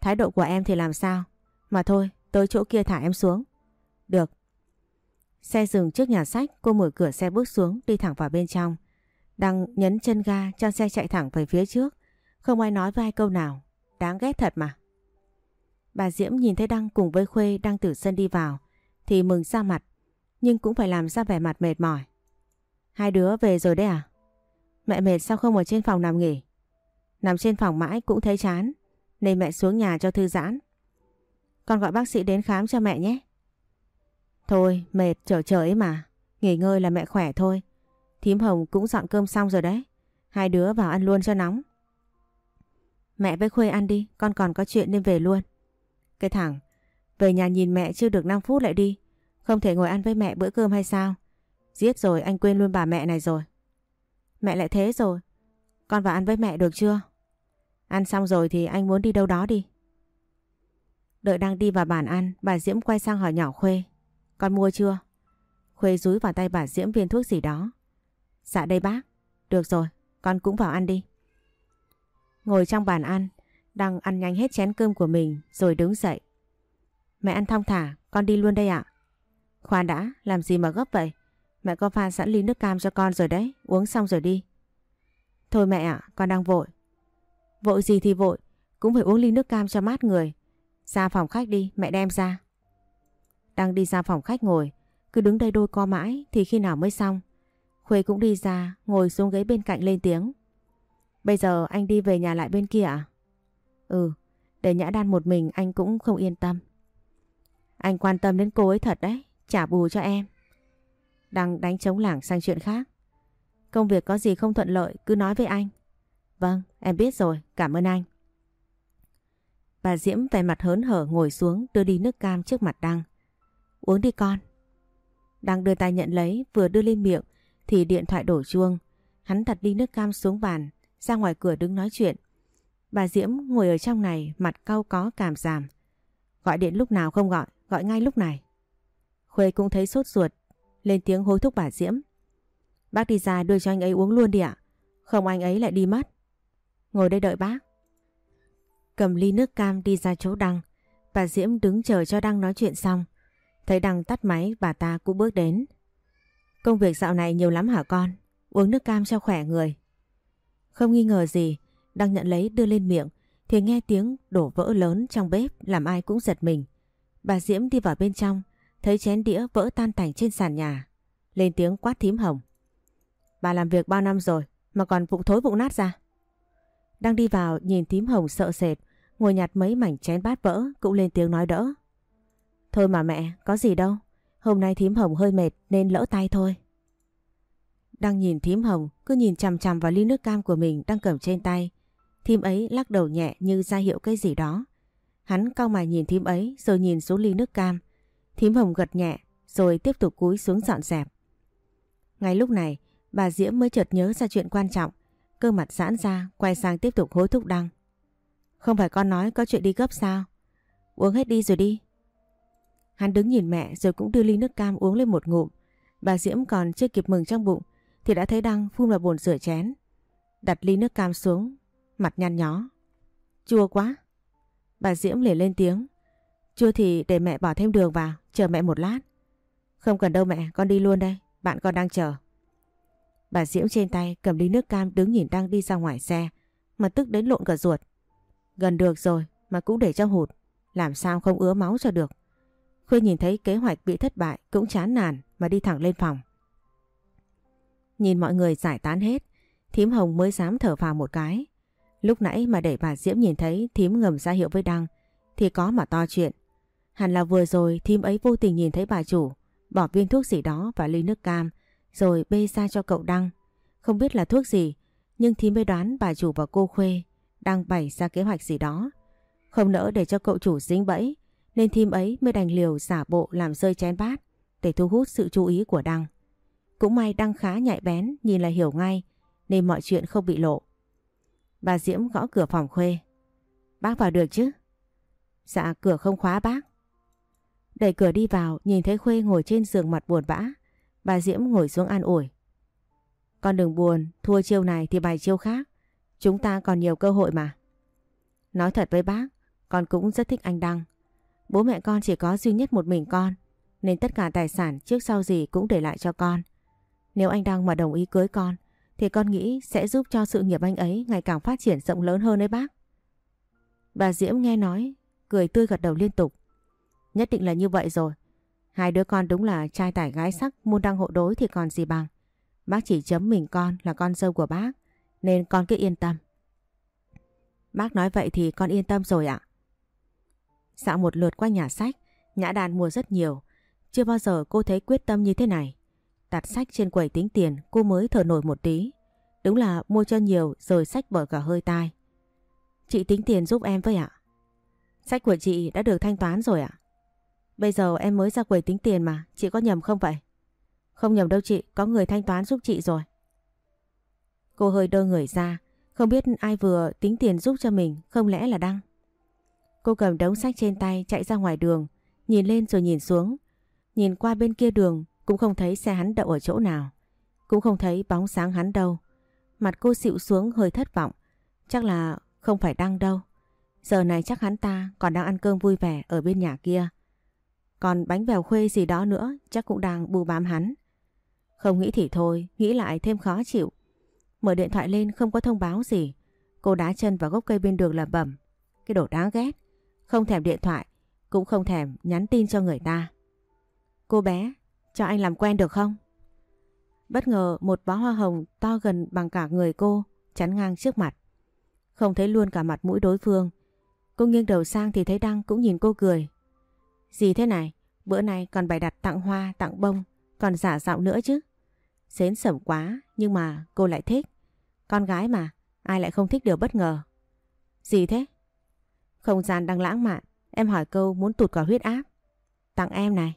Thái độ của em thì làm sao? Mà thôi, tới chỗ kia thả em xuống. Được. Xe dừng trước nhà sách, cô mở cửa xe bước xuống, đi thẳng vào bên trong. Đăng nhấn chân ga cho xe chạy thẳng về phía trước. Không ai nói với ai câu nào. Đáng ghét thật mà. Bà Diễm nhìn thấy Đăng cùng với Khuê đang từ sân đi vào thì mừng ra mặt nhưng cũng phải làm ra vẻ mặt mệt mỏi. Hai đứa về rồi đấy à? Mẹ mệt sao không ở trên phòng nằm nghỉ? Nằm trên phòng mãi cũng thấy chán nên mẹ xuống nhà cho thư giãn. Con gọi bác sĩ đến khám cho mẹ nhé. Thôi mệt trở trời ấy mà. Nghỉ ngơi là mẹ khỏe thôi. Thím Hồng cũng dọn cơm xong rồi đấy. Hai đứa vào ăn luôn cho nóng. Mẹ với Khuê ăn đi, con còn có chuyện nên về luôn. Cái thằng, về nhà nhìn mẹ chưa được 5 phút lại đi. Không thể ngồi ăn với mẹ bữa cơm hay sao? Giết rồi anh quên luôn bà mẹ này rồi. Mẹ lại thế rồi. Con vào ăn với mẹ được chưa? Ăn xong rồi thì anh muốn đi đâu đó đi. Đợi đang đi vào bàn ăn, bà Diễm quay sang hỏi nhỏ Khuê. Con mua chưa? Khuê rúi vào tay bà Diễm viên thuốc gì đó. Dạ đây bác. Được rồi, con cũng vào ăn đi. Ngồi trong bàn ăn, đang ăn nhanh hết chén cơm của mình rồi đứng dậy. Mẹ ăn thong thả, con đi luôn đây ạ. Khoan đã, làm gì mà gấp vậy? Mẹ có pha sẵn ly nước cam cho con rồi đấy, uống xong rồi đi. Thôi mẹ ạ, con đang vội. Vội gì thì vội, cũng phải uống ly nước cam cho mát người. Ra phòng khách đi, mẹ đem ra. Đang đi ra phòng khách ngồi, cứ đứng đây đôi co mãi thì khi nào mới xong. Khuê cũng đi ra, ngồi xuống ghế bên cạnh lên tiếng. Bây giờ anh đi về nhà lại bên kia à? Ừ, để Nhã Đan một mình anh cũng không yên tâm. Anh quan tâm đến cô ấy thật đấy, trả bù cho em. Đang đánh chống lảng sang chuyện khác. Công việc có gì không thuận lợi cứ nói với anh. Vâng, em biết rồi, cảm ơn anh. Bà Diễm vẻ mặt hớn hở ngồi xuống đưa đi nước cam trước mặt Đăng. Uống đi con. Đăng đưa tay nhận lấy vừa đưa lên miệng thì điện thoại đổ chuông. Hắn đặt đi nước cam xuống bàn ra ngoài cửa đứng nói chuyện. Bà Diễm ngồi ở trong này mặt cau có cảm giảm. Gọi điện lúc nào không gọi, gọi ngay lúc này. Khuê cũng thấy sốt ruột, lên tiếng hối thúc bà Diễm. Bác đi ra đưa cho anh ấy uống luôn đi ạ. Không anh ấy lại đi mất. Ngồi đây đợi bác. Cầm ly nước cam đi ra chỗ Đăng. Bà Diễm đứng chờ cho Đăng nói chuyện xong. Thấy Đăng tắt máy bà ta cũng bước đến. Công việc dạo này nhiều lắm hả con? Uống nước cam cho khỏe người. Không nghi ngờ gì, Đăng nhận lấy đưa lên miệng thì nghe tiếng đổ vỡ lớn trong bếp làm ai cũng giật mình. Bà Diễm đi vào bên trong, thấy chén đĩa vỡ tan tành trên sàn nhà. Lên tiếng quát thím hồng. Bà làm việc bao năm rồi mà còn vụng thối vụng nát ra. Đang đi vào nhìn thím hồng sợ sệt, ngồi nhặt mấy mảnh chén bát vỡ cũng lên tiếng nói đỡ. Thôi mà mẹ, có gì đâu. Hôm nay thím hồng hơi mệt nên lỡ tay thôi. đang nhìn thím hồng cứ nhìn chằm chằm vào ly nước cam của mình đang cầm trên tay. Thím ấy lắc đầu nhẹ như ra hiệu cái gì đó. Hắn cau mày nhìn thím ấy rồi nhìn xuống ly nước cam. Thím hồng gật nhẹ rồi tiếp tục cúi xuống dọn dẹp. Ngay lúc này bà Diễm mới chợt nhớ ra chuyện quan trọng. Cơ mặt giãn ra quay sang tiếp tục hối thúc đăng. Không phải con nói có chuyện đi gấp sao? Uống hết đi rồi đi. Hắn đứng nhìn mẹ rồi cũng đưa ly nước cam uống lên một ngụm. Bà Diễm còn chưa kịp mừng trong bụng thì đã thấy Đăng phun vào bồn rửa chén. Đặt ly nước cam xuống, mặt nhăn nhó. Chua quá. Bà Diễm liền lên tiếng. Chua thì để mẹ bỏ thêm đường vào, chờ mẹ một lát. Không cần đâu mẹ, con đi luôn đây, bạn con đang chờ. Bà Diễm trên tay cầm ly nước cam đứng nhìn đang đi ra ngoài xe, mà tức đến lộn cả ruột. Gần được rồi mà cũng để cho hụt, làm sao không ứa máu cho được. Khuê nhìn thấy kế hoạch bị thất bại cũng chán nản mà đi thẳng lên phòng. Nhìn mọi người giải tán hết, thím Hồng mới dám thở vào một cái. Lúc nãy mà để bà Diễm nhìn thấy thím ngầm ra hiệu với Đăng thì có mà to chuyện. Hẳn là vừa rồi thím ấy vô tình nhìn thấy bà chủ, bỏ viên thuốc gì đó vào ly nước cam, rồi bê ra cho cậu Đăng. Không biết là thuốc gì, nhưng thím mới đoán bà chủ và cô Khuê đang bày ra kế hoạch gì đó. Không nỡ để cho cậu chủ dính bẫy, nên thím ấy mới đành liều giả bộ làm rơi chén bát để thu hút sự chú ý của Đăng. Cũng may Đăng khá nhạy bén, nhìn là hiểu ngay, nên mọi chuyện không bị lộ. Bà Diễm gõ cửa phòng Khuê. Bác vào được chứ? Dạ cửa không khóa bác. Đẩy cửa đi vào nhìn thấy Khuê ngồi trên giường mặt buồn bã. Bà Diễm ngồi xuống an ủi. Con đừng buồn, thua chiêu này thì bài chiêu khác. Chúng ta còn nhiều cơ hội mà. Nói thật với bác, con cũng rất thích anh Đăng. Bố mẹ con chỉ có duy nhất một mình con, nên tất cả tài sản trước sau gì cũng để lại cho con. Nếu anh Đăng mà đồng ý cưới con, thì con nghĩ sẽ giúp cho sự nghiệp anh ấy ngày càng phát triển rộng lớn hơn đấy bác. Bà Diễm nghe nói, cười tươi gật đầu liên tục. Nhất định là như vậy rồi. Hai đứa con đúng là trai tải gái sắc môn đăng hộ đối thì còn gì bằng. Bác chỉ chấm mình con là con dâu của bác, nên con cứ yên tâm. Bác nói vậy thì con yên tâm rồi ạ. Dạo một lượt qua nhà sách, Nhã Đàn mua rất nhiều. Chưa bao giờ cô thấy quyết tâm như thế này. Đặt sách trên quầy tính tiền cô mới thở nổi một tí. Đúng là mua cho nhiều rồi sách bỏ cả hơi tai. Chị tính tiền giúp em với ạ. Sách của chị đã được thanh toán rồi ạ. Bây giờ em mới ra quầy tính tiền mà, chị có nhầm không vậy? Không nhầm đâu chị, có người thanh toán giúp chị rồi. Cô hơi đơ người ra, không biết ai vừa tính tiền giúp cho mình, không lẽ là Đăng? Cô cầm đống sách trên tay chạy ra ngoài đường, nhìn lên rồi nhìn xuống. Nhìn qua bên kia đường cũng không thấy xe hắn đậu ở chỗ nào. Cũng không thấy bóng sáng hắn đâu. Mặt cô xịu xuống hơi thất vọng. Chắc là không phải Đăng đâu. Giờ này chắc hắn ta còn đang ăn cơm vui vẻ ở bên nhà kia. Còn bánh bèo khuê gì đó nữa chắc cũng đang bù bám hắn. Không nghĩ thì thôi, nghĩ lại thêm khó chịu. Mở điện thoại lên không có thông báo gì. Cô đá chân vào gốc cây bên đường lẩm bẩm. Cái đồ đáng ghét. Không thèm điện thoại, cũng không thèm nhắn tin cho người ta. Cô bé, cho anh làm quen được không? Bất ngờ một bó hoa hồng to gần bằng cả người cô chắn ngang trước mặt. Không thấy luôn cả mặt mũi đối phương. Cô nghiêng đầu sang thì thấy Đăng cũng nhìn cô cười. Gì thế này? Bữa nay còn bày đặt tặng hoa, tặng bông, còn giả giọng nữa chứ. Xến sẩm quá, nhưng mà cô lại thích. Con gái mà, ai lại không thích điều bất ngờ. Gì thế? Không gian đang lãng mạn, em hỏi câu muốn tụt cả huyết áp. Tặng em này.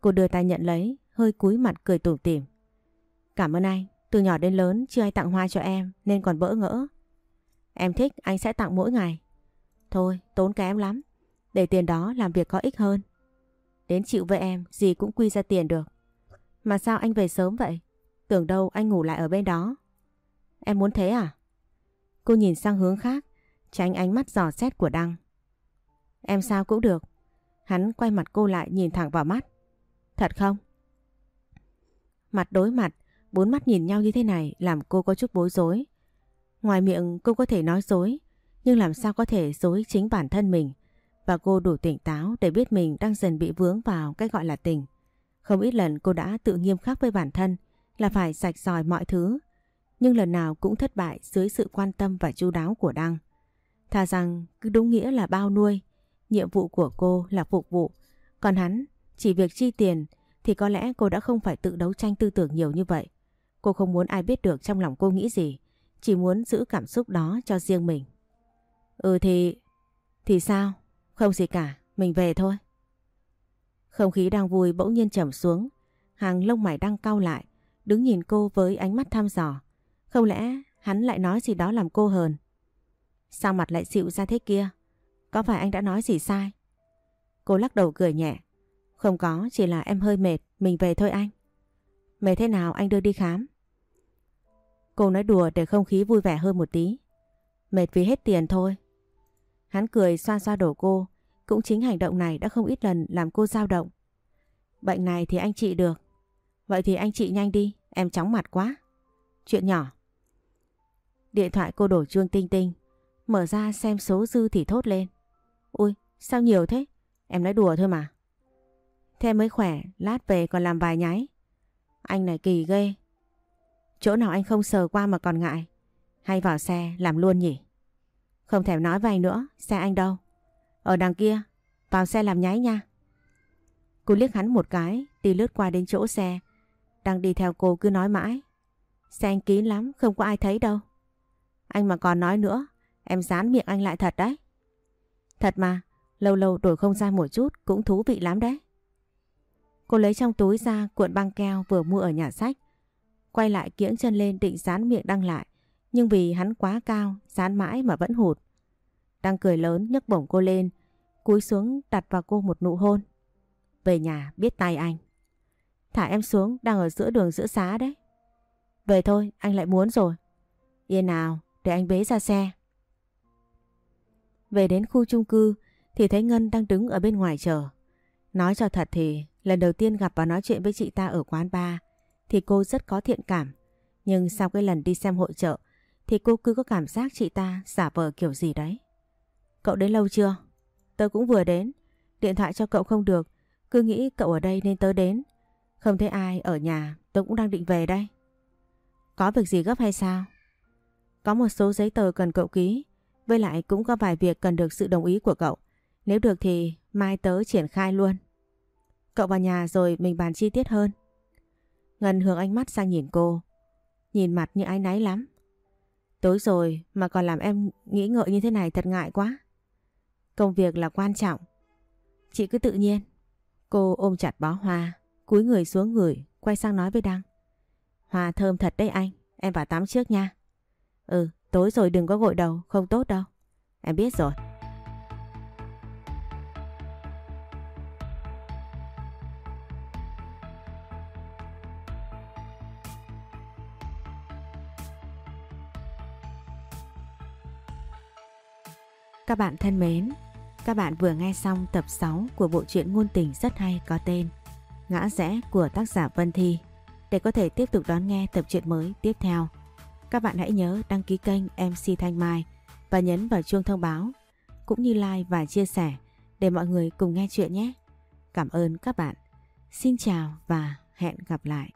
Cô đưa tay nhận lấy, hơi cúi mặt cười tủm tỉm. Cảm ơn anh, từ nhỏ đến lớn chưa ai tặng hoa cho em nên còn bỡ ngỡ. Em thích anh sẽ tặng mỗi ngày. Thôi, tốn kém lắm. Để tiền đó làm việc có ích hơn. Đến chịu với em, gì cũng quy ra tiền được. Mà sao anh về sớm vậy? Tưởng đâu anh ngủ lại ở bên đó. Em muốn thế à? Cô nhìn sang hướng khác, tránh ánh mắt giò xét của Đăng. Em sao cũng được. Hắn quay mặt cô lại nhìn thẳng vào mắt. Thật không? Mặt đối mặt, bốn mắt nhìn nhau như thế này làm cô có chút bối rối. Ngoài miệng cô có thể nói dối, nhưng làm sao có thể dối chính bản thân mình. Và cô đủ tỉnh táo để biết mình đang dần bị vướng vào cái gọi là tình. Không ít lần cô đã tự nghiêm khắc với bản thân là phải sạch sòi mọi thứ. Nhưng lần nào cũng thất bại dưới sự quan tâm và chu đáo của Đăng. Thà rằng cứ đúng nghĩa là bao nuôi, nhiệm vụ của cô là phục vụ, còn hắn chỉ việc chi tiền thì có lẽ cô đã không phải tự đấu tranh tư tưởng nhiều như vậy. Cô không muốn ai biết được trong lòng cô nghĩ gì. Chỉ muốn giữ cảm xúc đó cho riêng mình. Ừ thì... Thì sao? Không gì cả. Mình về thôi. Không khí đang vui bỗng nhiên trầm xuống. Hàng lông mày đang cau lại. Đứng nhìn cô với ánh mắt thăm dò. Không lẽ hắn lại nói gì đó làm cô hờn? Sao mặt lại dịu ra thế kia? Có phải anh đã nói gì sai? Cô lắc đầu cười nhẹ. Không có, chỉ là em hơi mệt, mình về thôi anh. Mệt thế nào anh đưa đi khám. Cô nói đùa để không khí vui vẻ hơn một tí. Mệt vì hết tiền thôi. Hắn cười xoa xoa đổ cô. Cũng chính hành động này đã không ít lần làm cô dao động. Bệnh này thì anh trị được. Vậy thì anh trị nhanh đi, em chóng mặt quá. Chuyện nhỏ. Điện thoại cô đổ chuông tinh tinh. Mở ra xem số dư thì thốt lên. Ui, sao nhiều thế? Em nói đùa thôi mà. Thế mới khỏe, lát về còn làm vài nháy. Anh này kỳ ghê. Chỗ nào anh không sờ qua mà còn ngại. Hay vào xe làm luôn nhỉ? Không thèm nói với anh nữa, xe anh đâu? Ở đằng kia, vào xe làm nháy nha. Cô liếc hắn một cái, đi lướt qua đến chỗ xe. Đang đi theo cô cứ nói mãi. Xe anh kín lắm, không có ai thấy đâu. Anh mà còn nói nữa, em dán miệng anh lại thật đấy. Thật mà, lâu lâu đổi không gian một chút cũng thú vị lắm đấy. Cô lấy trong túi ra cuộn băng keo vừa mua ở nhà sách. Quay lại kiễng chân lên định dán miệng đăng lại. Nhưng vì hắn quá cao, dán mãi mà vẫn hụt. Đang cười lớn nhấc bổng cô lên, cúi xuống đặt vào cô một nụ hôn. Về nhà biết tay anh. Thả em xuống, đang ở giữa đường giữa xá đấy. Về thôi, anh lại muốn rồi. Yên nào, để anh bế ra xe. Về đến khu chung cư thì thấy Ngân đang đứng ở bên ngoài chờ. Nói cho thật thì lần đầu tiên gặp và nói chuyện với chị ta ở quán bar thì cô rất có thiện cảm. Nhưng sau cái lần đi xem hội trợ thì cô cứ có cảm giác chị ta giả vờ kiểu gì đấy. Cậu đến lâu chưa? Tớ cũng vừa đến. Điện thoại cho cậu không được. Cứ nghĩ cậu ở đây nên tớ đến. Không thấy ai ở nhà, tớ cũng đang định về đây. Có việc gì gấp hay sao? Có một số giấy tờ cần cậu ký. Với lại cũng có vài việc cần được sự đồng ý của cậu. Nếu được thì mai tớ triển khai luôn. Cậu vào nhà rồi mình bàn chi tiết hơn. Ngân hướng ánh mắt sang nhìn cô. Nhìn mặt như ái náy lắm. Tối rồi mà còn làm em nghĩ ngợi như thế này thật ngại quá. Công việc là quan trọng. Chị cứ tự nhiên. Cô ôm chặt bó hoa, cúi người xuống người, quay sang nói với Đăng. Hoa thơm thật đấy anh, em vào tắm trước nha. Ừ, tối rồi đừng có gội đầu, không tốt đâu. Em biết rồi. Các bạn thân mến, các bạn vừa nghe xong tập 6 của bộ truyện ngôn tình rất hay có tên Ngã rẽ của tác giả Vân Thi. Để có thể tiếp tục đón nghe tập truyện mới tiếp theo, các bạn hãy nhớ đăng ký kênh MC Thanh Mai và nhấn vào chuông thông báo cũng như like và chia sẻ để mọi người cùng nghe chuyện nhé. Cảm ơn các bạn. Xin chào và hẹn gặp lại.